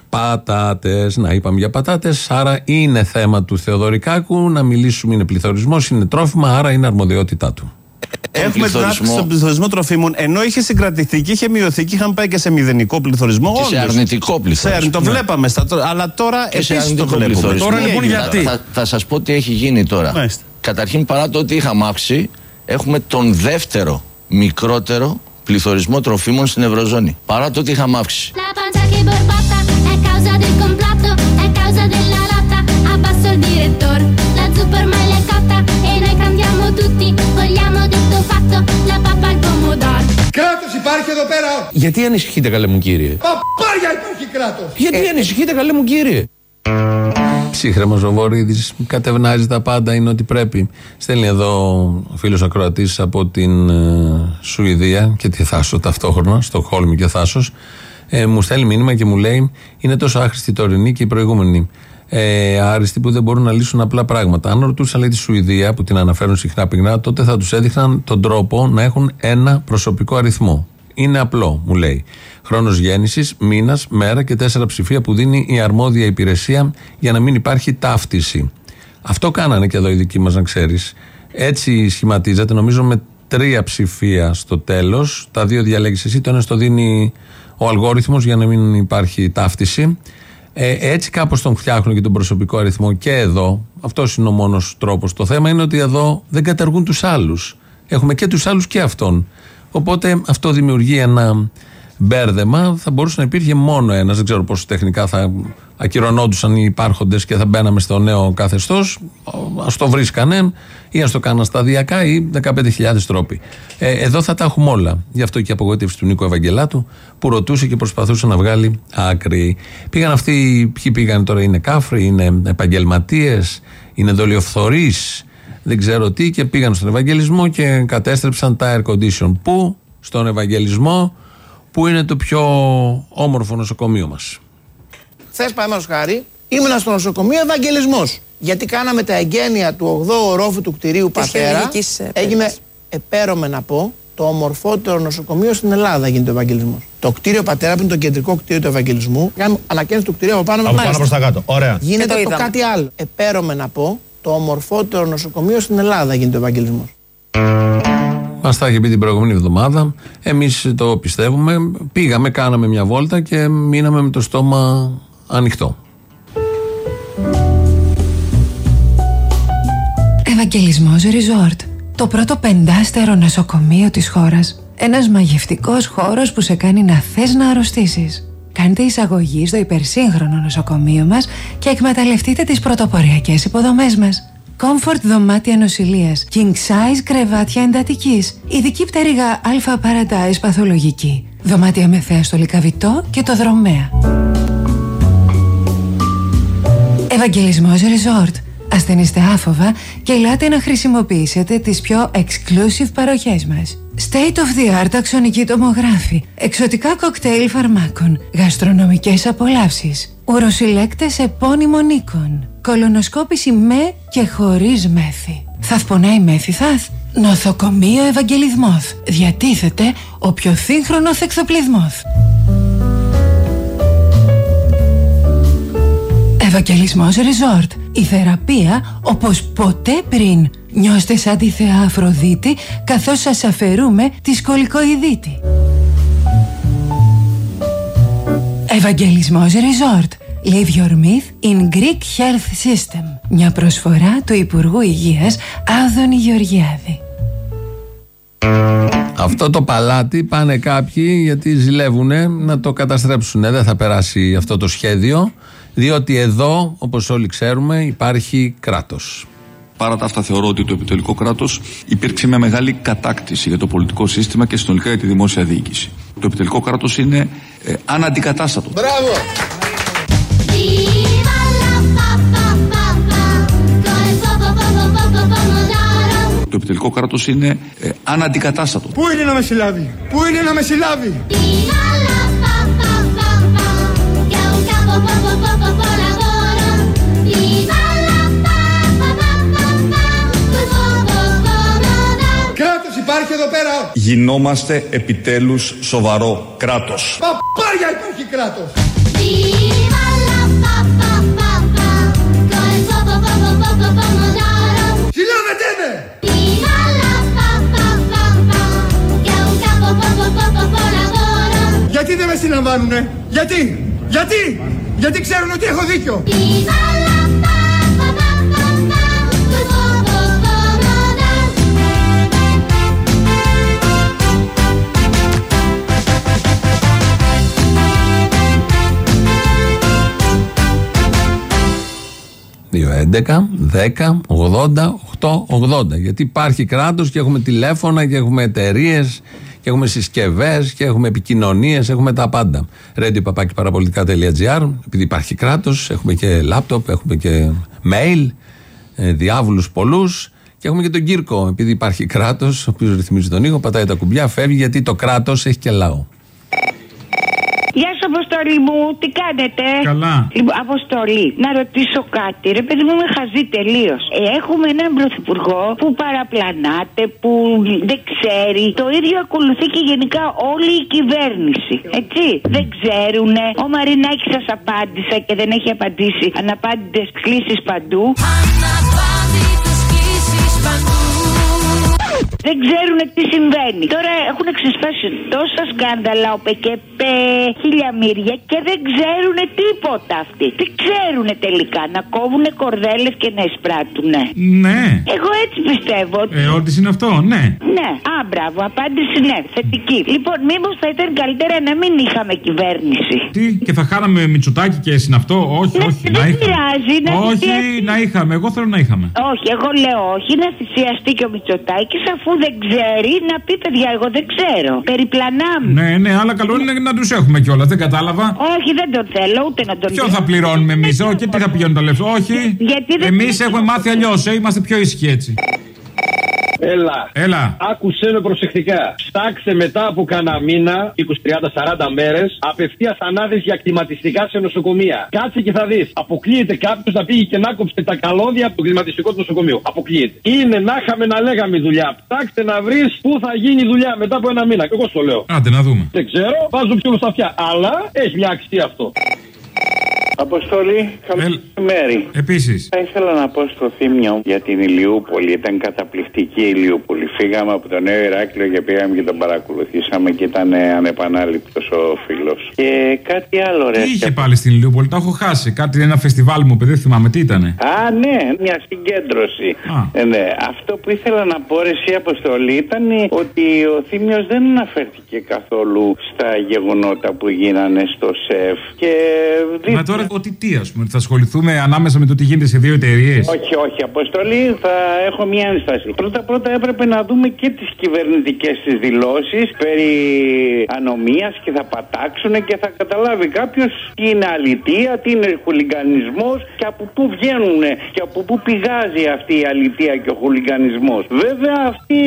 Πατάτες, να είπαμε για πατάτες. Άρα είναι θέμα του Θεοδωρικάκου να μιλήσουμε. Είναι πληθωρισμός, είναι τρόφιμα, άρα είναι αρμοδιότητά του.
Έχουμε την
πληθωρισμό.
αύξηση στον πληθωρισμό τροφίμων, ενώ είχε συγκρατηθεί και είχε μειωθεί και είχαν πάει και σε μηδενικό πληθωρισμό.
Και σε
όντως.
αρνητικό πληθωρισμό.
Σε αρνητικό, το
Ναι.
βλέπαμε. Στα, τρο- αλλά τώρα
Και σε
επίσης το
αρνητικό
βλέπουμε.
πληθωρισμό.
Τώρα λοιπόν
Θα-
γιατί;
Θα, θα, σας πω τι έχει γίνει τώρα.
Μάλιστα.
Καταρχήν παρά το ότι είχαμε αύξηση, έχουμε τον δεύτερο μικρότερο πληθωρισμό τροφίμων στην Ευρωζώνη. Παρά το ότι είχαμε αύξηση.
La pancia che borbotta è causa del complotto, è causa della lotta. Abbasso il direttore, la zuppa ormai l'è cotta e noi cantiamo tutti, vogliamo detto fatto, la pappa al pomodoro.
Κράτος υπάρχει εδώ πέρα.
Γιατί ανησυχείτε καλέ μου κύριε;
Παπάρια υπάρχει κράτος.
Γιατί ανησυχείτε καλέ μου κύριε;
Ψύχρεμος ο Βορύδης, κατευνάζει τα πάντα, είναι ό,τι πρέπει. Στέλνει εδώ ο φίλος Ακροατής από την ε, Σουηδία και τη Θάσο ταυτόχρονα, στο Χόλμη και Θάσος. Ε, μου στέλνει μήνυμα και μου λέει: Είναι τόσο άχρηστη η τωρινή και η προηγούμενη. Ε, άριστοι που δεν μπορούν να λύσουν απλά πράγματα. Αν ρωτούσα, λέει, τη Σουηδία που την αναφέρουν συχνά πυκνά, τότε θα τους έδειχναν τον τρόπο να έχουν ένα προσωπικό αριθμό. Είναι απλό, μου λέει. Χρόνος γέννησης, μήνας, μέρα και τέσσερα ψηφία που δίνει η αρμόδια υπηρεσία για να μην υπάρχει ταύτιση. Αυτό κάνανε και εδώ οι δικοί μας, να ξέρεις. Έτσι σχηματίζεται, νομίζω με τρία ψηφία στο τέλος. Τα δύο διαλέγεις εσύ, το ένα στο δίνει ο αλγόριθμος για να μην υπάρχει ταύτιση. Ε, έτσι κάπως τον φτιάχνουν και τον προσωπικό αριθμό και εδώ. Αυτός είναι ο μόνος τρόπος. Το θέμα είναι ότι εδώ δεν καταργούν τους άλλους. Έχουμε και τους άλλους και αυτόν. Οπότε αυτό δημιουργεί ένα μπέρδεμα. Θα μπορούσε να υπήρχε μόνο ένας. Δεν ξέρω πόσο τεχνικά θα ακυρωνόντουσαν οι υπάρχοντες και θα μπαίναμε στο νέο καθεστώς. Α το βρίσκανε ή ας το κάναν σταδιακά ή 15.000 τρόποι. Ε, εδώ θα τα έχουμε όλα. Γι' αυτό και η απογοήτευση του Νίκο Ευαγγελάτου που ρωτούσε και προσπαθούσε να βγάλει άκρη. Πήγαν αυτοί, ποιοι πήγαν τώρα, είναι κάφροι, είναι επαγγελματίες, είναι δολιοφθορείς, δεν ξέρω τι, και πήγαν στον Ευαγγελισμό και κατέστρεψαν τα air condition. Πού; Στον Ευαγγελισμό, που είναι το πιο όμορφο νοσοκομείο μας.
Χθε, παραδείγματο χάρη, ήμουνα στο νοσοκομείο Ευαγγελισμός. Γιατί κάναμε τα εγγένεια του 8ου ορόφου του κτηρίου Πατέρα.
χειρουργικής, ε,
Έγινε, επέρομε να πω, το ομορφότερο νοσοκομείο στην Ελλάδα γίνεται ο Ευαγγελισμός. Το κτίριο Πατέρα, που είναι το κεντρικό κτίριο του Ευαγγελισμού, κάνουμε ανακαίνιση του κτηρίου από πάνω
Από
μέχρι
πάνω προς τα κάτω. Ωραία.
Και
Γίνεται
το
το,
είδαμε.
κάτι άλλο. Επέρομε να πω, το ομορφότερο νοσοκομείο στην Ελλάδα γίνεται ο Ευαγγελισμός.
Μας τα είχε πει την προηγούμενη εβδομάδα. Εμείς το πιστεύουμε. Πήγαμε, κάναμε μια βόλτα και μείναμε με το στόμα ανοιχτό.
Ευαγγελισμός Resort. Το πρώτο πεντάστερο νοσοκομείο της χώρας. Ένας μαγευτικός χώρος που σε κάνει να θες να αρρωστήσεις. Κάντε εισαγωγή στο υπερσύγχρονο νοσοκομείο μας και εκμεταλλευτείτε τις πρωτοποριακές υποδομές μας. Comfort δωμάτια νοσηλείας, king size κρεβάτια εντατικής, ειδική πτέρυγα αλφα παρατάις παθολογική, δωμάτια με θέα στο λικαβιτό και το δρομέα. Ευαγγελισμός Resort. Ασθενείστε άφοβα και ελάτε να χρησιμοποιήσετε τις πιο exclusive παροχές μας. State of the art αξονική τομογράφη, εξωτικά κοκτέιλ φαρμάκων, γαστρονομικές απολαύσεις, ουροσυλλέκτες επώνυμων οίκων, κολονοσκόπηση με και χωρίς μέθη. Θαυπονάει μέθη θαθ. Νοθοκομείο Ευαγγελισμόθ. Διατίθεται ο πιο σύγχρονος εξοπλισμόθ. Ευαγγελισμός Resort. Η θεραπεία όπως ποτέ πριν. Νιώστε σαν τη θεά Αφροδίτη καθώς σας αφαιρούμε τη σκολικοειδίτη. Ευαγγελισμός Resort. Leave your myth in Greek Health System. Μια προσφορά του Υπουργού Υγείας Άδωνη Γεωργιάδη.
Αυτό το παλάτι πάνε κάποιοι γιατί ζηλεύουν να το καταστρέψουν. Δεν θα περάσει αυτό το σχέδιο, διότι εδώ, όπως όλοι ξέρουμε, υπάρχει κράτος.
Παρά τα αυτά, θεωρώ ότι το επιτελικό κράτος υπήρξε μια μεγάλη κατάκτηση για το πολιτικό σύστημα και συνολικά για τη δημόσια διοίκηση. Το επιτελικό κράτος είναι ε, αναντικατάστατο.
Μπράβο!
Το επιτελικό κράτος είναι ε, αναντικατάστατο.
Πού είναι να με συλλάβει, πού είναι να με συλλάβει; Κράτος υπάρχει εδώ πέρα.
Γινόμαστε επιτέλους σοβαρό κράτος.
Παπάρια υπάρχει κράτος. Συλλάβετε με. Γιατί δεν με συλλαμβάνουνε, γιατί, γιατί, γιατί ξέρουν ότι έχω δίκιο.
Δύο, 11, 10, 80, 8, 80. Γιατί υπάρχει κράτος και έχουμε τηλέφωνα και έχουμε εταιρείες και έχουμε συσκευές και έχουμε επικοινωνίες, έχουμε τα πάντα. Radio παπάκι παραπολιτικά.gr. Επειδή υπάρχει κράτος, έχουμε και λάπτοπ, έχουμε και mail, ε, διάβολου πολλούς. Και έχουμε και τον Κύρκο. Επειδή υπάρχει κράτος, ο οποίος ρυθμίζει τον ήχο, πατάει τα κουμπιά, φεύγει γιατί το κράτος έχει και λαό.
Γεια σου, Αποστολή μου, τι κάνετε;
Καλά.
Λοιπόν, Αποστολή, να ρωτήσω κάτι. Ρε παιδί μου, είμαι χαζή τελείως. έχουμε έναν πρωθυπουργό που παραπλανάται, που δεν ξέρει. Το ίδιο ακολουθεί και γενικά όλη η κυβέρνηση. Έτσι. Δεν ξέρουνε. Ο Μαρινάκης σας απάντησα και δεν έχει απαντήσει. Αναπάντητες κλήσεις παντού. Δεν ξέρουν τι συμβαίνει. Τώρα έχουν ξεσπάσει τόσα σκάνδαλα, ο ΠΚΠ, χιλιαμύρια και δεν ξέρουν τίποτα αυτοί. Τι ξέρουν τελικά, να κόβουν κορδέλες και να εισπράττουν.
Ναι.
Εγώ έτσι πιστεύω.
Ε, ό,τι είναι αυτό, ναι.
Ναι, α, μπράβο, απάντηση ναι, θετική. Λοιπόν, μήπως θα ήταν καλύτερα να μην είχαμε κυβέρνηση;
Τι, και θα χάναμε Μητσοτάκι και συναυτό. Όχι, όχι.
δεν
να είχαμε.
πειράζει, να
όχι,
θυσιαστεί.
να είχαμε. Εγώ θέλω να είχαμε.
Όχι, εγώ λέω όχι, να θυσιαστεί και ο Μητσοτάκης αφού δεν ξέρει να πει παιδιά, εγώ δεν ξέρω. Περιπλανάμε.
Ναι, ναι, αλλά καλό είναι να τους έχουμε κιόλας. Δεν κατάλαβα.
Όχι, δεν τον θέλω, ούτε να τον
Ποιο θα πληρώνουμε εμείς, όχι, και τι θα πηγαίνουν τα λεφτά. Όχι.
Γιατί δεν
Εμείς έχουμε μάθει αλλιώς, ε, είμαστε πιο ήσυχοι έτσι.
Έλα.
Έλα.
Άκουσέ με προσεκτικά. Στάξε μετά από κανένα μήνα, 20, 30, 40 μέρες, απευθείας ανάδε για κλιματιστικά σε νοσοκομεία. Κάτσε και θα δεις. Αποκλείεται κάποιος να πήγε και να κόψε τα καλώδια από το κλιματιστικό του νοσοκομείου. Αποκλείεται. Είναι να είχαμε να λέγαμε δουλειά. Ψάξτε να βρεις πού θα γίνει δουλειά μετά από ένα μήνα. Και εγώ στο λέω.
Άντε να δούμε.
Δεν ξέρω, βάζω πιο στα αυτιά. Αλλά έχει μια αξία αυτό.
Αποστολή, καλή μέρη.
Επίσης.
Θα ήθελα να πω στο θύμιο για την Ηλιούπολη. Ήταν καταπληκτική η Ηλιούπολη. Φύγαμε από το νέο Ηράκλειο και πήγαμε και τον παρακολουθήσαμε και ήταν ανεπανάληπτος ο φίλος. Και κάτι άλλο, ρε.
Τι είχε πάλι στην Ηλιούπολη, τα έχω χάσει. Κάτι ένα φεστιβάλ μου, παιδί, θυμάμαι τι ήταν.
Α, ναι, μια συγκέντρωση. Ε, ναι. Αυτό που ήθελα να πω, ρε, εσύ, Αποστολή, ήταν ότι ο Θήμιος δεν αναφέρθηκε καθόλου στα γεγονότα που γίνανε στο ΣΕΦ. Και
Μα τώρα ότι τι, ας πούμε, θα ασχοληθούμε ανάμεσα με το τι γίνεται σε δύο εταιρείες.
Όχι, όχι, Αποστολή, θα έχω μια ένσταση. Πρώτα-πρώτα έπρεπε να δούμε και τις κυβερνητικές τη δηλώσεις περί ανομίας και θα πατάξουν και θα καταλάβει κάποιος τι είναι αλητία, τι είναι χουλιγκανισμός και από πού βγαίνουν και από πού πηγάζει αυτή η αλητία και ο χουλιγκανισμός. Βέβαια, αυτοί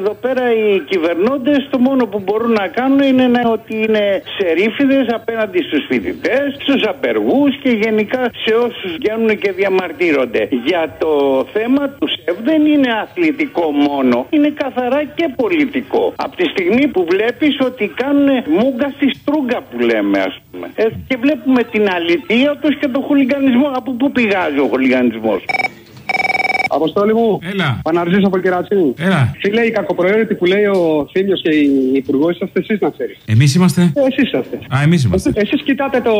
εδώ πέρα οι κυβερνώντες το μόνο που μπορούν να κάνουν είναι να, ότι είναι σερίφιδες απέναντι στους φοιτητές, στους απεργού και γενικά σε όσους βγαίνουν και διαμαρτύρονται. Για το θέμα του ΣΕΒ δεν είναι αθλητικό μόνο, είναι καθαρά και πολιτικό. Από τη στιγμή που βλέπεις ότι κάνουν μούγκα στη στρούγκα που λέμε, ας πούμε. Ε, και βλέπουμε την αλητία τους και τον χουλιγανισμό. Από πού πηγάζει ο χουλιγανισμός;
Αποστόλη μου.
Έλα.
Παναρζή από Κερατσίνη.
Έλα.
Φίλε, η κακοπροαίρετη που λέει ο Θήμιο και η υπουργός είσαστε εσείς να ξέρεις.
Εμείς είμαστε;
Εσείς είσαστε.
Α, εμείς είμαστε.
Εσείς κοιτάτε το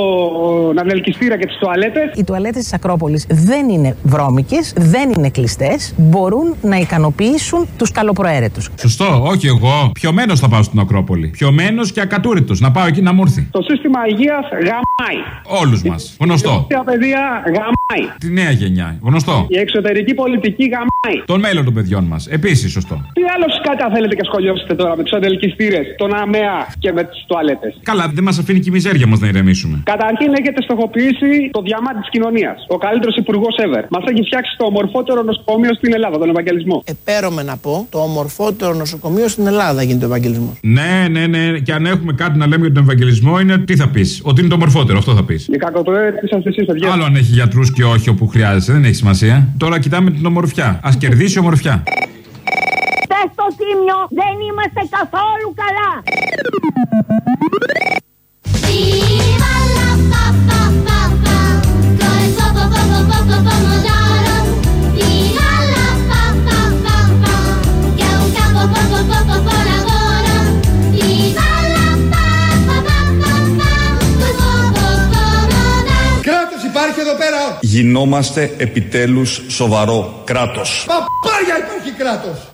ναυλελκυστήρα και τις τουαλέτες.
Οι τουαλέτες της Ακρόπολης δεν είναι βρώμικες, δεν είναι κλειστές. Μπορούν να ικανοποιήσουν τους καλοπροαίρετους.
Σωστό, όχι εγώ. Πιωμένος θα πάω στην Ακρόπολη. Πιωμένος και ακατούρητος. Να πάω εκεί να μου έρθει.
Το σύστημα υγείας γαμάει.
Όλους μας. Γνωστό.
Η παιδεία γαμάει.
Τη νέα γενιά. Γνωστό.
Η εξωτερική πολιτική γαμάει.
Τον μέλλον των παιδιών μας. Επίσης σωστό.
Τι άλλο σκάτα θέλετε και σχολιώσετε τώρα με τους αντελκυστήρε, τον ΑΜΕΑ και με τις τουαλέτες;
Καλά, δεν μας αφήνει και η μιζέρια μας να ηρεμήσουμε.
Καταρχήν έχετε στοχοποιήσει το διαμάτι της κοινωνίας. Ο καλύτερος υπουργός ever. Μας έχει φτιάξει το ομορφότερο νοσοκομείο στην Ελλάδα, τον Ευαγγελισμό.
Επέρομε να πω, το ομορφότερο νοσοκομείο στην Ελλάδα γίνεται ο Ευαγγελισμός.
Ναι, ναι, ναι. Και αν έχουμε κάτι να λέμε για τον Ευαγγελισμό, είναι τι θα πεις; Ότι είναι το μορφότερο, αυτό θα πεις.
Η κακοπροαίρετη είσαστε εσείς, παιδιά.
Άλλο αν έχει γιατρούς και όχι όπου χρειάζεται, δεν έχει σημασία. Τώρα κοιτάμε την ομορφιά. Α κερδίσει η ομορφιά.
Πες στο τίμιο, δεν είμαστε καθόλου καλά.
Viva la pa pa pa pa con il po po po po
Γινόμαστε επιτέλους σοβαρό κράτος.
Παπάρια υπάρχει κράτος.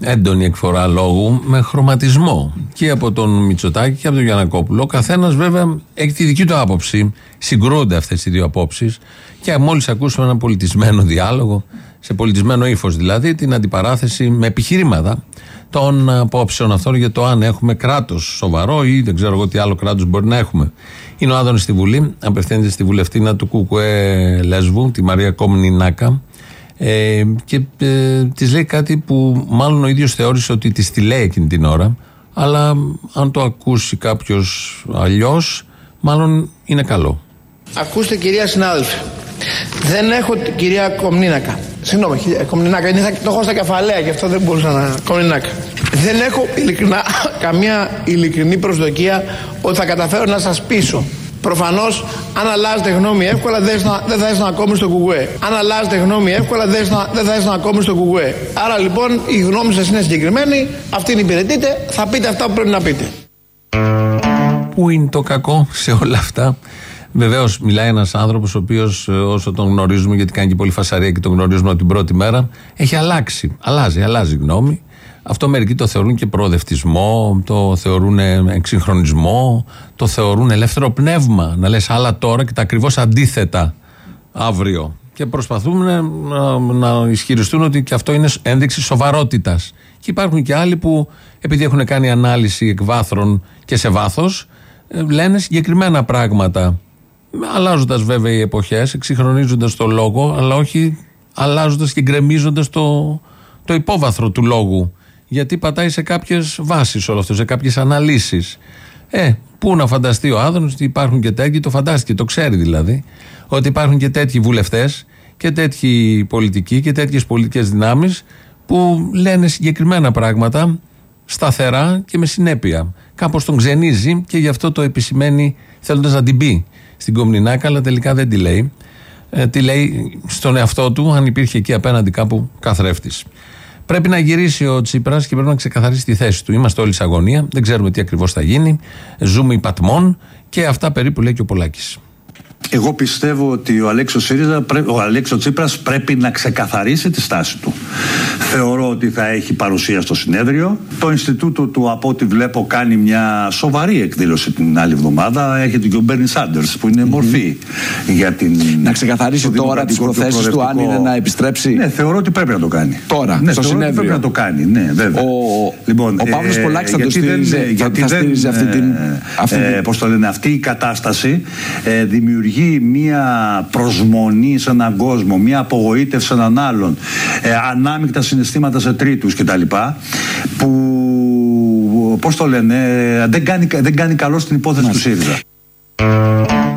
Έντονη εκφορά λόγου με χρωματισμό και από τον Μητσοτάκη και από τον Γιανακόπουλο. Ο καθένας βέβαια έχει τη δική του άποψη. Συγκρούνται αυτές οι δύο απόψεις. Και μόλις ακούσουμε ένα πολιτισμένο διάλογο, σε πολιτισμένο ύφος δηλαδή, την αντιπαράθεση με επιχειρήματα των απόψεων αυτών για το αν έχουμε κράτος σοβαρό ή δεν ξέρω εγώ τι άλλο κράτος μπορεί να έχουμε. Είναι ο Άδωνης στη Βουλή, απευθύνεται στη βουλευτήνα του ΚΚΕ Λέσβου, τη Μαρία Κόμνη Νάκα, ε, και ε, της λέει κάτι που μάλλον ο ίδιος θεώρησε ότι της τη λέει εκείνη την ώρα, αλλά αν το ακούσει κάποιος αλλιώς, μάλλον είναι καλό.
Ακούστε κυρία συνάδελφε. Δεν έχω την κυρία Κομνίνακα. Συγγνώμη, κυρία Κομνίνακα. Είναι, θα- το έχω στα κεφαλαία γι' αυτό δεν μπορούσα να. Κομνίνακα. Δεν έχω ειλικρινά, καμία ειλικρινή προσδοκία ότι θα καταφέρω να σας πείσω. Προφανώς, αν αλλάζετε γνώμη εύκολα, δεν θα- δεν θα ήσουν ακόμη στο κουκουέ. Αν αλλάζετε γνώμη εύκολα, δεν θα- δεν θα ήσουν ακόμη στο κουκουέ. Άρα λοιπόν η γνώμη σας είναι συγκεκριμένη, αυτήν υπηρετείτε, θα πείτε αυτά που πρέπει να πείτε.
Πού είναι το κακό σε όλα αυτά; Βεβαίως, μιλάει ένας άνθρωπος ο οποίος, όσο τον γνωρίζουμε, γιατί κάνει και πολύ φασαρία και τον γνωρίζουμε από την πρώτη μέρα, έχει αλλάξει. Αλλάζει, αλλάζει γνώμη. Αυτό μερικοί το θεωρούν και προοδευτισμό, το θεωρούν εξυγχρονισμό, το θεωρούν ελεύθερο πνεύμα. Να λες άλλα τώρα και τα ακριβώς αντίθετα αύριο. Και προσπαθούν να, να, να ισχυριστούν ότι και αυτό είναι ένδειξη σοβαρότητας. Και υπάρχουν και άλλοι που, επειδή έχουν κάνει ανάλυση εκ βάθρων και σε βάθος, λένε συγκεκριμένα πράγματα. Αλλάζοντας βέβαια οι εποχές, εξυγχρονίζοντας το λόγο, αλλά όχι αλλάζοντας και γκρεμίζοντας το, το υπόβαθρο του λόγου. Γιατί πατάει σε κάποιες βάσεις όλο αυτό, σε κάποιες αναλύσεις. Ε, πού να φανταστεί ο Άδωνο ότι υπάρχουν και τέτοιοι, το φαντάστηκε, το ξέρει δηλαδή, ότι υπάρχουν και τέτοιοι βουλευτές και τέτοιοι πολιτικοί και τέτοιες πολιτικές δυνάμεις που λένε συγκεκριμένα πράγματα σταθερά και με συνέπεια. Κάπως τον ξενίζει και γι' αυτό το επισημαίνει θέλοντας να την πει στην Κομνηνάκα, αλλά τελικά δεν τη λέει. Ε, τη λέει στον εαυτό του, αν υπήρχε εκεί απέναντι κάπου καθρέφτης. Πρέπει να γυρίσει ο Τσίπρας και πρέπει να ξεκαθαρίσει τη θέση του. Είμαστε όλοι σε αγωνία, δεν ξέρουμε τι ακριβώς θα γίνει. Ζούμε υπατμών και αυτά περίπου λέει και ο Πολάκης.
Εγώ πιστεύω ότι ο Αλέξο, ΣΥΡΙΖΑ, πρέ- ο Αλέξο Τσίπρας πρέπει να ξεκαθαρίσει τη στάση του. Θεωρώ ότι θα έχει παρουσία στο συνέδριο. Το Ινστιτούτο του, από ό,τι βλέπω, κάνει μια σοβαρή εκδήλωση την άλλη εβδομάδα. Έχετε και ο Μπέρνι Σάντερς, που είναι μορφή για την.
Να ξεκαθαρίσει
το
τώρα τις
δημοκρατικό και
προθέσεις του, αν
προοδευτικό-
είναι να επιστρέψει;
Ναι, θεωρώ ότι πρέπει να το κάνει.
Τώρα,
ναι,
στο
θεωρώ ότι
συνέδριο.
Πρέπει να το κάνει, ναι, βέβαια.
Ο-
λοιπόν,
ο Παύλος Πολάκης θα το
γιατί δεν-
στήριζε- θα-
γιατί
θα
δεν,
στήριζε αυτή την-
ε,
αυτή την-
ε, πώς το λένε, αυτή η κατάσταση ε, δημιουργεί μία προσμονή σε έναν κόσμο, μία απογοήτευση σε έναν άλλον, ε, ανάμεικτα συναισθήματα σε τρίτους κτλ. που, πώς το λένε, ε, δεν κάνει, δεν κάνει καλό στην υπόθεση του ΣΥΡΙΖΑ.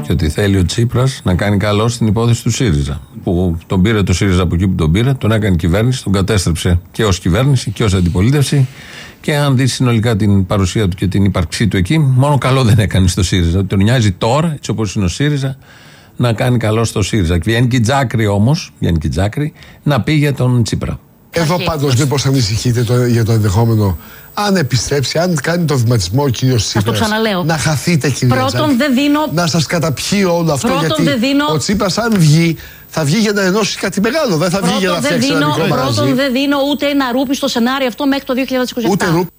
Και ότι θέλει ο Τσίπρας να κάνει καλό στην υπόθεση του ΣΥΡΙΖΑ. Που τον πήρε το ΣΥΡΙΖΑ από εκεί που τον πήρε, τον έκανε κυβέρνηση, τον κατέστρεψε και ως κυβέρνηση και ως αντιπολίτευση. Και αν δεις συνολικά την παρουσία του και την ύπαρξή του εκεί, μόνο καλό δεν έκανε στο ΣΥΡΙΖΑ. Ότι τον νοιάζει τώρα, έτσι όπως είναι ο ΣΥΡΙΖΑ, να κάνει καλό στο ΣΥΡΙΖΑ. Και Βγαίνει και η Τζάκρη όμως, βγαίνει και η Τζάκρη, να πει για τον Τσίπρα.
Εδώ πάντως μήπως ανησυχείτε το, για το ενδεχόμενο αν επιστρέψει, αν κάνει το βηματισμό ο κύριος Τσίπρας.
ξαναλέω.
Να χαθείτε, κύριε
Πρώτον,
Τζάκρη.
δεν δίνω-
Να σας καταπιεί όλο αυτό.
Πρώτον,
γιατί
δεν δίνω-
ο Τσίπρας, αν βγει, θα βγει για να ενώσει κάτι μεγάλο. Δεν θα βγει για να
Πρώτον, δεν
φτιάξει ένα
δίνω,
μικρό μαγαζί.
πρώτον δεν δίνω ούτε ένα ρούπι στο σενάριο αυτό μέχρι το 2027.
Ούτε ρούπι.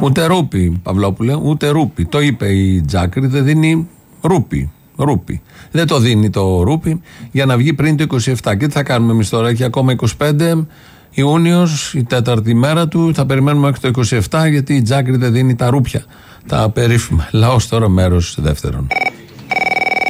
Ούτε ρούπι, Παυλόπουλε, ούτε ρούπι. Το είπε η Τζάκρη, δεν δίνει ρούπι. Ρούπι. Δεν το δίνει το ρούπι για να βγει πριν το 27. Και τι θα κάνουμε εμείς τώρα, έχει ακόμα 25 Ιούνιος, η τέταρτη μέρα του. Θα περιμένουμε μέχρι το 27 γιατί η Τζάκρη δεν δίνει τα ρούπια. Τα περίφημα. Λαός τώρα μέρος δεύτερον.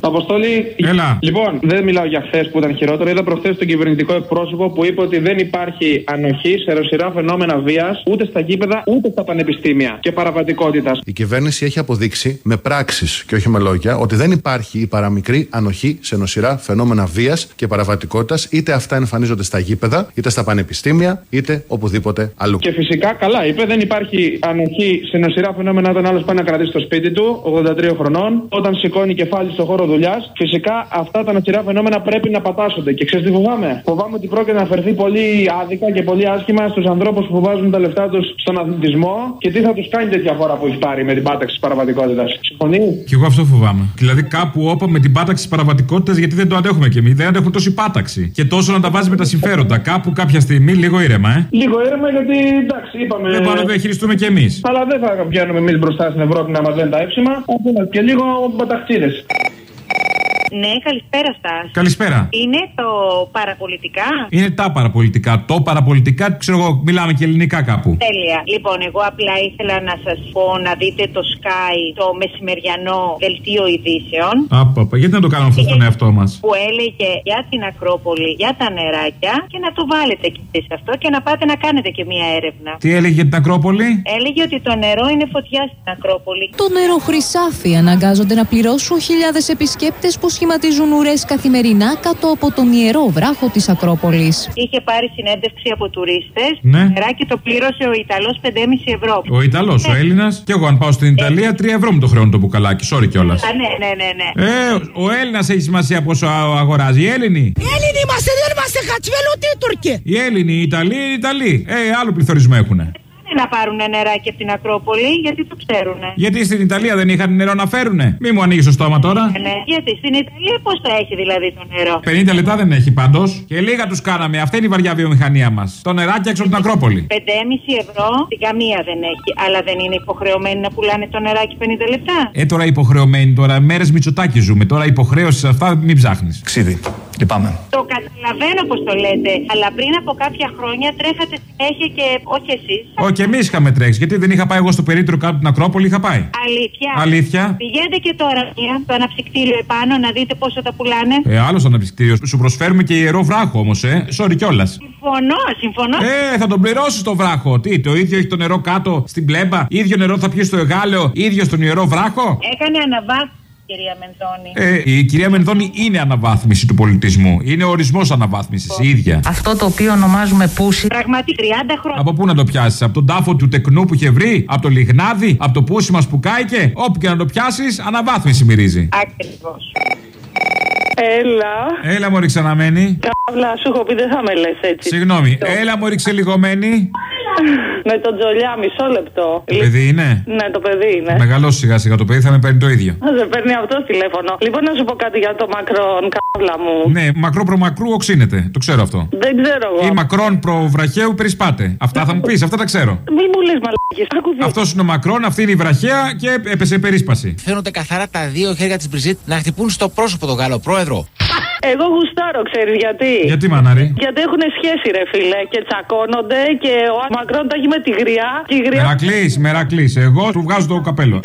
Αποστολή.
Έλα.
Λοιπόν, δεν μιλάω για χθες που ήταν χειρότερο. Είδα προχθές τον κυβερνητικό εκπρόσωπο που είπε ότι δεν υπάρχει ανοχή σε ρωσιρά φαινόμενα βίας ούτε στα γήπεδα ούτε στα πανεπιστήμια και παραβατικότητας.
Η κυβέρνηση έχει αποδείξει με πράξεις και όχι με λόγια ότι δεν υπάρχει η παραμικρή ανοχή σε νοσηρά φαινόμενα βίας και παραβατικότητας, είτε αυτά εμφανίζονται στα γήπεδα, είτε στα πανεπιστήμια, είτε οπουδήποτε αλλού.
Και φυσικά, καλά είπε, δεν υπάρχει ανοχή σε νοσηρά φαινόμενα όταν άλλος πάει να κρατήσει το σπίτι του, 83 χρονών, όταν σηκώνει κεφάλι στο χώρο δουλειάς. Φυσικά, αυτά τα νοσηρά φαινόμενα πρέπει να πατάσσονται. Και ξέρεις τι φοβάμαι; Φοβάμαι ότι πρόκειται να φερθεί πολύ άδικα και πολύ άσχημα στους ανθρώπους που βάζουν τα λεφτά τους στον αθλητισμό και τι θα τους κάνει τέτοια χώρα που έχει πάρει με την πάταξη της παραβατικότητας. Συμφωνείς;
Κι εγώ αυτό φοβάμαι. Δηλαδή κάπου όπα με την πάταξη της παραβατικότητας, γιατί δεν το αντέχουμε κι εμείς. Δεν αντέχουν τόση πάταξη. Και τόσο να τα βάζει με τα συμφέροντα. Κάπου κάποια στιγμή λίγο ήρεμα, ε.
Λίγο ήρεμα γιατί εντάξει, είπαμε.
Δεν μπορούμε να το διαχειριστούμε κι εμείς.
Αλλά δεν θα βγαίνουμε εμείς μπροστά στην Ευρώπη να μας λένε τα έψημα. Θα πούμε και λίγο μπαταχτήρες.
Ναι, καλησπέρα σας.
Καλησπέρα.
Είναι το παραπολιτικά;
Είναι τα παραπολιτικά. Το παραπολιτικά, ξέρω εγώ, μιλάμε και ελληνικά κάπου.
Τέλεια. Λοιπόν, εγώ απλά ήθελα να σας πω να δείτε το Sky, το μεσημεριανό δελτίο ειδήσεων.
Απαπα, γιατί να το κάνουμε αυτό στον εαυτό μας;
Που έλεγε για την Ακρόπολη, για τα νεράκια και να το βάλετε κι εσείς αυτό και να πάτε να κάνετε και μία έρευνα.
Τι έλεγε για την Ακρόπολη;
Έλεγε ότι το νερό είναι φωτιά στην Ακρόπολη.
Το νερό χρυσάφι αναγκάζονται να πληρώσουν χιλιάδες επισκέπτες που σχηματίζουν ουρές καθημερινά κάτω από τον ιερό βράχο της Ακρόπολης.
Είχε πάρει συνέντευξη από τουρίστες.
Ναι.
Νεράκι το πλήρωσε ο Ιταλός 5,5 ευρώ.
Ο Ιταλός, ο
Ναι.
Έλληνας. Και εγώ, αν πάω στην Ιταλία, 3 ευρώ μου το χρεώνω το μπουκαλάκι. Sorry κιόλας.
Α, ναι, ναι, ναι, ναι.
Ε, ο Έλληνας έχει σημασία πόσο α- αγοράζει. Οι Έλληνοι.
Έλληνοι είμαστε, δεν είμαστε χατσβέλο, τι Τουρκοί.
Οι Έλληνοι, οι Ιταλοί, οι Ιταλοί. Ε, άλλο πληθωρισμό έχουν.
Να πάρουν νεράκι από την Ακρόπολη, γιατί το ξέρουν.
Γιατί στην Ιταλία δεν είχαν νερό να φέρουνε; Μη μου ανοίγεις το στόμα τώρα.
Ναι, γιατί στην Ιταλία πώς το έχει δηλαδή το νερό;
50 λεπτά δεν έχει πάντως. Και λίγα τους κάναμε. Αυτή είναι η βαριά βιομηχανία μας. Το νεράκι έξω από την Ακρόπολη.
5,5 ευρώ την καμία δεν έχει. Αλλά δεν είναι υποχρεωμένοι να πουλάνε το νεράκι 50 λεπτά.
Ε, τώρα υποχρεωμένοι τώρα. Μέρες μυτσοτάκι ζούμε. Τώρα υποχρέωσης σε αυτά μην ψάχνεις.
Ξίδι. Λυπάμαι.
Το καταλαβαίνω πώς το λέτε. Αλλά πριν από κάποια χρόνια τρέχατε συνέχεια και όχι εσείς.
Όχι, και εμείς είχαμε τρέξει. Γιατί δεν είχα πάει εγώ στο περίτρο κάτω από την Ακρόπολη, είχα πάει.
Αλήθεια.
Αλήθεια.
Πηγαίνετε και τώρα μία, στο αναψυκτήριο επάνω να δείτε πόσο τα πουλάνε.
Ε, άλλος αναπτυκτήριο. Σου προσφέρουμε και ιερό βράχο όμως, ε. Sorry κιόλας.
Συμφωνώ, συμφωνώ.
Ε, θα τον πληρώσεις το βράχο. Τι, το ίδιο έχει το νερό κάτω στην πλέμπα; ίδιο νερό θα πιει στο εγάλεο. ίδιο στον ιερό βράχο;
Έκανε αναβάθμιση, κυρία Μενδώνη.
Ε, η κυρία Μενδώνη είναι αναβάθμιση του πολιτισμού. Είναι ορισμός αναβάθμισης η ίδια.
Αυτό το οποίο ονομάζουμε πούσι.
Πραγματικά 30 χρόνια.
Από πού να το πιάσεις, από τον τάφο του τεκνού που είχε βρει, από το λιγνάδι, από το πούσι μας που κάηκε. Όπου και να το πιάσεις, αναβάθμιση μυρίζει.
Ακριβώς.
Έλα.
Έλα, Μωρή, ξαναμένη.
Καύλα, σου έχω πει δεν θα με λες έτσι.
Συγγνώμη,
Το-
έλα, Μωρή, ξελιγωμένη.
Με τον Τζολιά, μισό λεπτό.
Το παιδί είναι;
Ναι, το παιδί είναι.
Μεγαλό σιγά σιγά το παιδί θα με παίρνει το ίδιο.
Α, Δεν παίρνει αυτό τηλέφωνο. Λοιπόν, να σου πω κάτι για το μακρόν, καύλα μου.
Ναι, μακρό προμακρού οξύνεται. Το ξέρω αυτό.
Δεν ξέρω εγώ.
Ή μακρόν προβραχαίου περισπάτε. Αυτά θα μου πεις, αυτά τα ξέρω.
Μη μου λες μαλακίε.
Αυτός είναι ο μακρόν, αυτή είναι η βραχαία και έπεσε περίσπαση.
Φαίνονται καθαρά τα δύο χέρια της Μπριζίτ να χτυπούν στο πρόσωπο τον Γάλλο πρόεδρο.
Εγώ γουστάρω, ξέρεις γιατί.
Γιατί, μανάρι.
Γιατί έχουν σχέση, ρε φίλε. Και τσακώνονται και ο Μακρόν τα έχει με τη γριά. Και η γριά.
Μερακλής, μερακλής. Εγώ του βγάζω το καπέλο.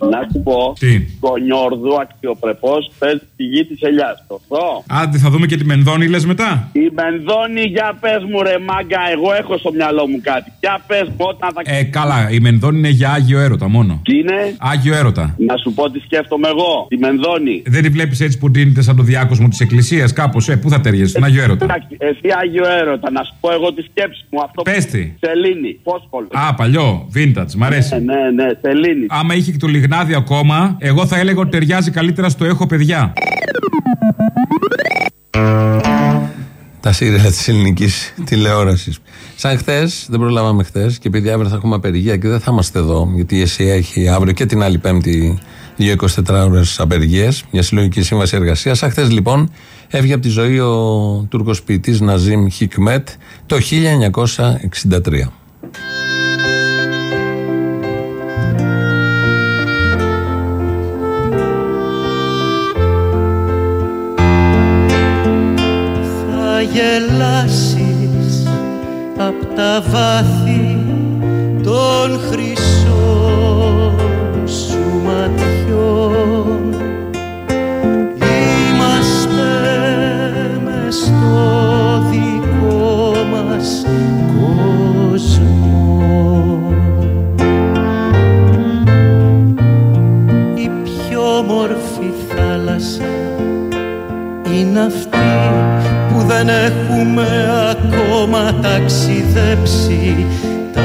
Να σου πω,
Τι;
Κονιόρδου αξιοπρεπώ παίζει τη γη της ελιάς. Σωστό.
Άντε, θα δούμε και τη Μενδόνη, λες μετά.
Η Μενδώνη, για πες μου, ρε μάγκα, εγώ έχω στο μυαλό μου κάτι. Για πες μου, όταν θα.
Ε, καλά, η Μενδόνη είναι για άγιο έρωτα μόνο.
Τι είναι;
Άγιο έρωτα.
Να σου πω τι σκέφτομαι εγώ. Τη Μενδώνη.
Δεν τη βλέπεις έτσι που ντύνεται σαν το διάκοσμο της Εκκλησίας, κάπως, ε, πού θα ταιριάζει, στον Άγιο Έρωτα.
Εντάξει, Εσύ Άγιο Έρωτα, να σου πω εγώ τη σκέψη μου. Αυτό
Πες τη.
Σελήνη, Πόσπολο.
Α, παλιό, vintage, μ' αρέσει.
Ναι, ναι, ναι, Σελήνη.
Άμα είχε και το λιγνάδι Γνάδιο ακόμα, εγώ θα έλεγα ότι ταιριάζει καλύτερα στο έχω παιδιά.
Τα σύρια της ελληνικής τηλεόρασης. Σαν χθες, δεν προλάβαμε χθες και επειδή αύριο θα έχουμε απεργία και δεν θα είμαστε εδώ, γιατί η ΕΣΥΑ έχει αύριο και την άλλη Πέμπτη 2-24 ώρε απεργίες για συλλογική σύμβαση εργασίας. Σαν χθες λοιπόν έφυγε από τη ζωή ο Τούρκος ποιητής Ναζίμ Χικμέτ το 1963.
Γελάσεις απ' τα βάθη των χρυσών σου ματιών. Είμαστε μες στο δικό μας κόσμο Η πιο όμορφη θάλασσα είναι αυτή που δεν έχουμε ακόμα ταξιδέψει. Τα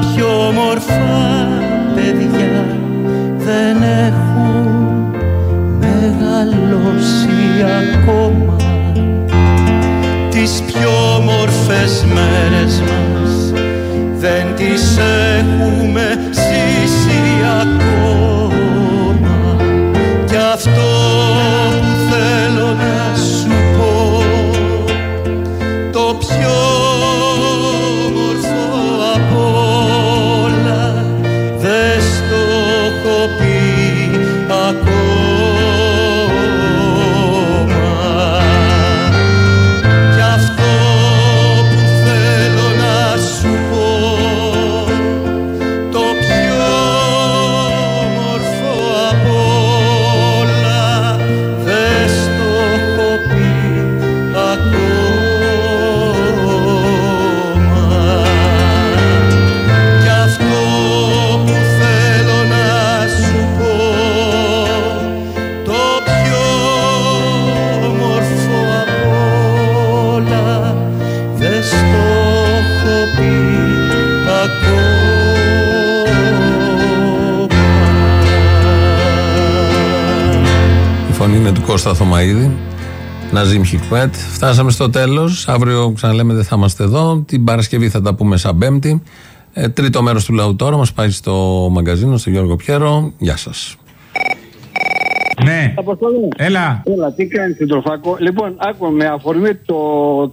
πιο όμορφα παιδιά δεν έχουν μεγαλώσει ακόμα. Τις πιο όμορφες μέρες μας δεν τις έχουμε
είναι του Κώστα Θωμαίδη. Ναζίμ Χικμέτ. Φτάσαμε στο τέλος. Αύριο, ξαναλέμε, δεν θα είμαστε εδώ. Την Παρασκευή θα τα πούμε σαν Πέμπτη. Ε, τρίτο μέρος του λαού τώρα μας πάει στο μαγκαζίνο, στο Γιώργο Πιέρο. Γεια σας.
Ναι.
Αποστολή.
Έλα.
Έλα, τι κάνεις συντροφάκο. Λοιπόν, άκου με αφορμή το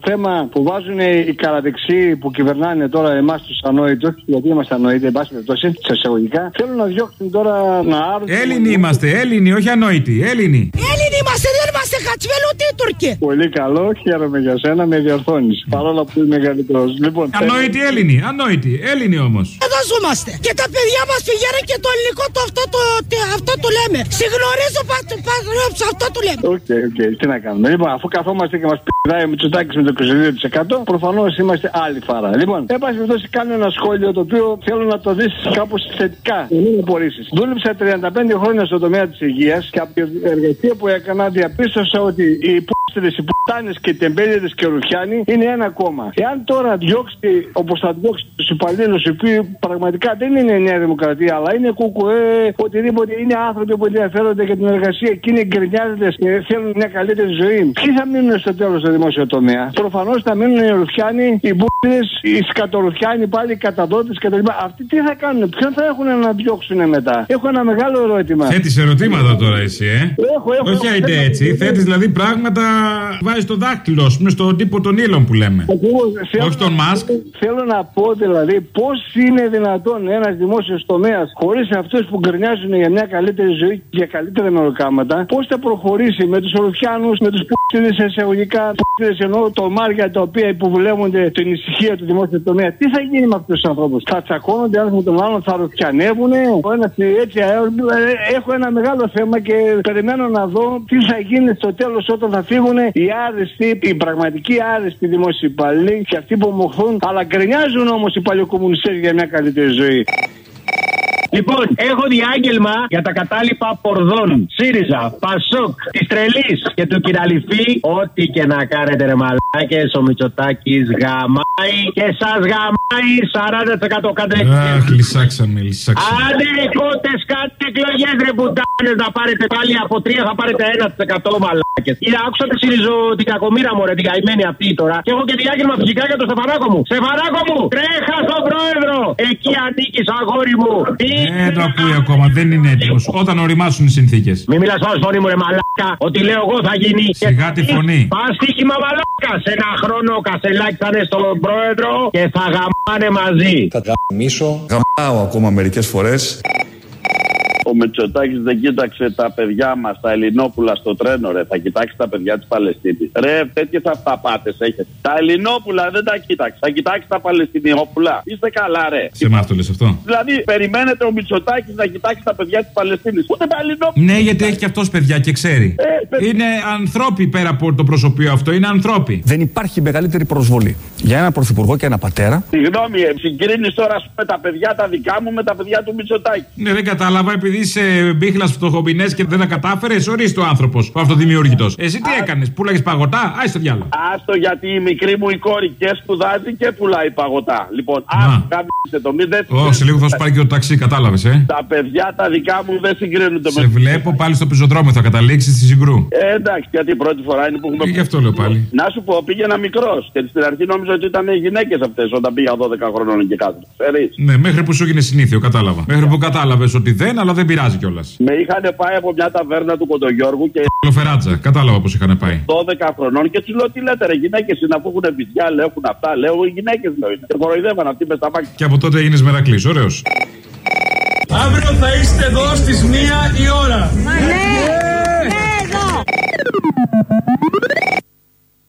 θέμα που βάζουν οι καραδεξοί που κυβερνάνε τώρα εμάς τους ανόητους, γιατί είμαστε ανόητοι, εν πάση περιπτώσει, σε εισαγωγικά, θέλουν να διώξουν τώρα να άρουν.
Έλληνοι είμαστε, Έλληνοι, όχι ανόητοι. Έλληνοι.
Έλληνοι είμαστε, δεν είμαστε χατσβέλ ούτε οι Τούρκοι. Πολύ καλό, χαίρομαι για σένα, με διορθώνεις. Παρόλο που είμαι μεγαλύτερο. Λοιπόν,
Ανόητοι Έλληνοι, ανόητοι. Έλληνοι όμως.
Εδώ ζούμαστε. Και τα παιδιά μας πηγαίνουν και το ελληνικό το αυτό το, τε- αυτό το λέμε. Συγνωρίζω πατρόψο, αυτό το λέμε.
Οκ, οκ, τι να κάνουμε. Λοιπόν, αφού καθόμαστε και μας πειράει με τσουτάκι με το 22%, προφανώς είμαστε άλλη φάρα. Λοιπόν, εν πάση περιπτώσει, κάνω ένα σχόλιο το οποίο θέλω να το δεις κάπως θετικά. Μην απορρίσεις. Δούλεψα 35 χρόνια στο τομέα της υγείας και από την εργασία που έκανα διαπίστωσα ότι οι πούστιδε, οι πουτάνες και οι τεμπέληδε και ρουφιάνοι είναι ένα κόμμα. Εάν τώρα διώξει, όπως θα διώξει τους υπαλλήλους, οι οποίοι πραγματικά δεν είναι Νέα Δημοκρατία, αλλά είναι κουκουέ, οτιδήποτε, είναι άνθρωποι που ενδιαφέρονται για την εργασία και είναι γκρινιάζοντε και θέλουν μια καλύτερη ζωή. Ποιοι θα μείνουν στο τέλος στο δημόσιο τομέα; Προφανώς θα μείνουν οι ρουφιάνοι, οι μπούδε, οι σκατορουφιάνοι πάλι, οι καταδότες κτλ. Αυτοί τι θα κάνουν, ποιον θα έχουν να διώξουν μετά; Έχω ένα μεγάλο ερώτημα.
Θέτεις ερωτήματα τώρα εσύ, ε;
Έχω, έχω,
Όχι
έχω.
άιντε έτσι. Θέτεις δηλαδή πράγματα. Βάζεις το δάχτυλο, ας πούμε, στον τύπο των ήλων που λέμε.
Θέλω
Όχι τον
να-
Μάσκ.
Θέλω να πω δηλαδή πώς είναι δυνατόν ένας δημόσιος τομέας χωρίς αυτούς που γκρινιάζουν για μια καλύτερη ζωή και για καλύτερα μεροκάματα, πώς θα προχωρήσει με τους Ορουφιάνου, με τους πούστιδε εισαγωγικά, πούστιδε εννοώ τομάρια τα οποία υποβουλεύονται την ησυχία του δημόσιου τομέα. Τι θα γίνει με αυτούς τους ανθρώπους, θα τσακώνονται ένα με τον άλλον, θα ρουφιανεύουν. Ο ένας έτσι. ε, ε, Έχω ένα μεγάλο θέμα και περιμένω να δω τι θα γίνει στο τέλος όταν θα φύγουν οι άριστοι, οι πραγματικοί άριστοι δημόσιοι υπαλλήλοι και αυτοί που μοχθούν, αλλά γκρινιάζουν όμως οι παλιοκομμουνιστές για μια καλύτερη ζωή.
Λοιπόν, έχω διάγγελμα για τα κατάλοιπα πορδών. ΣΥΡΙΖΑ, ΠΑΣΟΚ, της Τρελής και του Κυραλιφή. Ό,τι και να κάνετε, ρε μαλάκες, ο Μητσοτάκης γαμάει και σας γαμάει 40% κάντε.
Αχ, λυσάξαμε, λυσάξαμε.
Άντε ρε κότες, κάντε εκλογές ρε πουτάνες να πάρετε πάλι από 3 θα πάρετε 1% μαλάκες. Ή άκουσα τη Σιριζο την κακομήρα μου ρε την καημένη αυτή τώρα. Και έχω και διάγγελμα φυσικά για το Στεφανάκο μου. Στεφανάκο μου, τρέχα στον πρόεδρο. Εκεί ανήκεις αγόρι μου.
Δεν το ακούει ακόμα, δεν είναι έτοιμος. Όταν οριμάσουν οι συνθήκες.
Μη μιλάς πάνω στη φωνή μου ρε μαλάκα. Ό,τι λέω εγώ θα γίνει.
Σιγά τη φωνή.
Πας στοίχημα μαλάκα. Σε ένα χρόνο ο Κασελάκης θα είναι στον πρόεδρο και θα γαμάνε μαζί.
Θα γαμίσω. Γαμάω ακόμα μερικές φορές.
Ο Μητσοτάκης δεν κοίταξε τα παιδιά μας, τα Ελληνόπουλα στο τρένο, ρε. Θα κοιτάξει τα παιδιά της Παλαιστίνης. Ρε, τέτοιες αυταπάτες έχετε. Τα Ελληνόπουλα δεν τα κοίταξε. Θα κοιτάξει τα Παλαιστινιόπουλα. Είστε καλά, ρε.
Σε εμά το λες αυτό.
Δηλαδή, περιμένετε ο Μητσοτάκης να κοιτάξει τα παιδιά της Παλαιστίνης. Ούτε τα Ελληνόπουλα.
Ναι, γιατί έχει και αυτός παιδιά και ξέρει. Είναι ανθρώποι πέρα από το προσωπείο αυτό, είναι ανθρώποι.
Δεν υπάρχει μεγαλύτερη προσβολή για έναν πρωθυπουργό και ένα πατέρα.
Συγγνώμη, ε, συγκρίνεις τώρα ας πούμε, τα παιδιά τα δικά μου με τα παιδιά του Μητσοτάκη.
Ναι, δεν κατάλαβα, επειδή είσαι μπίχλα φτωχομπινέ και δεν τα κατάφερες, ορίστε ο άνθρωπος, ο αυτοδημιουργητό. Εσύ τι έκανες, πουλάγες παγωτά, άι στο διάλογο.
Άστο γιατί η μικρή μου η κόρη και σπουδάζει και πουλάει παγωτά. Λοιπόν,
Να.
αν κάνετε το μη δεν
Ω, σε λίγο θα σου πάρει και το ταξί, κατάλαβες, ε;
Τα παιδιά τα δικά μου δεν συγκρίνονται
Σε βλέπω πάλι στο πεζοδρόμιο, θα καταλήξεις στη συγκρού.
Ε, εντάξει, γιατί η πρώτη φορά είναι που έχουμε.
Ε, Γι' αυτό λέω πάλι.
Να σου πω, πήγαινα μικρός. Και στην αρχή νόμιζα ότι ήταν γυναίκες αυτές όταν πήγα 12 χρονών και κάτω. Ξέρεις.
Ναι, μέχρι που σου έγινε συνήθιο, κατάλαβα. Μέχρι που κατάλαβες ότι δεν, αλλά δεν πειράζει κιόλας.
Με είχαν πάει από μια ταβέρνα του Κοντογιώργου και.
Κολοφεράτζα, κατάλαβα πώς είχαν πάει.
12 χρονών και τους λέω τι λέτε, ρε γυναίκες είναι αφού έχουν βυζιά, λέω έχουν αυτά, λέω οι γυναίκες λέω είναι. Και κοροϊδεύαν αυτοί με στα μάτια.
Και από τότε έγινε μερακλής, ωραίος.
Αύριο θα είστε εδώ στις 1 η ώρα. Ναι, ναι.
ναι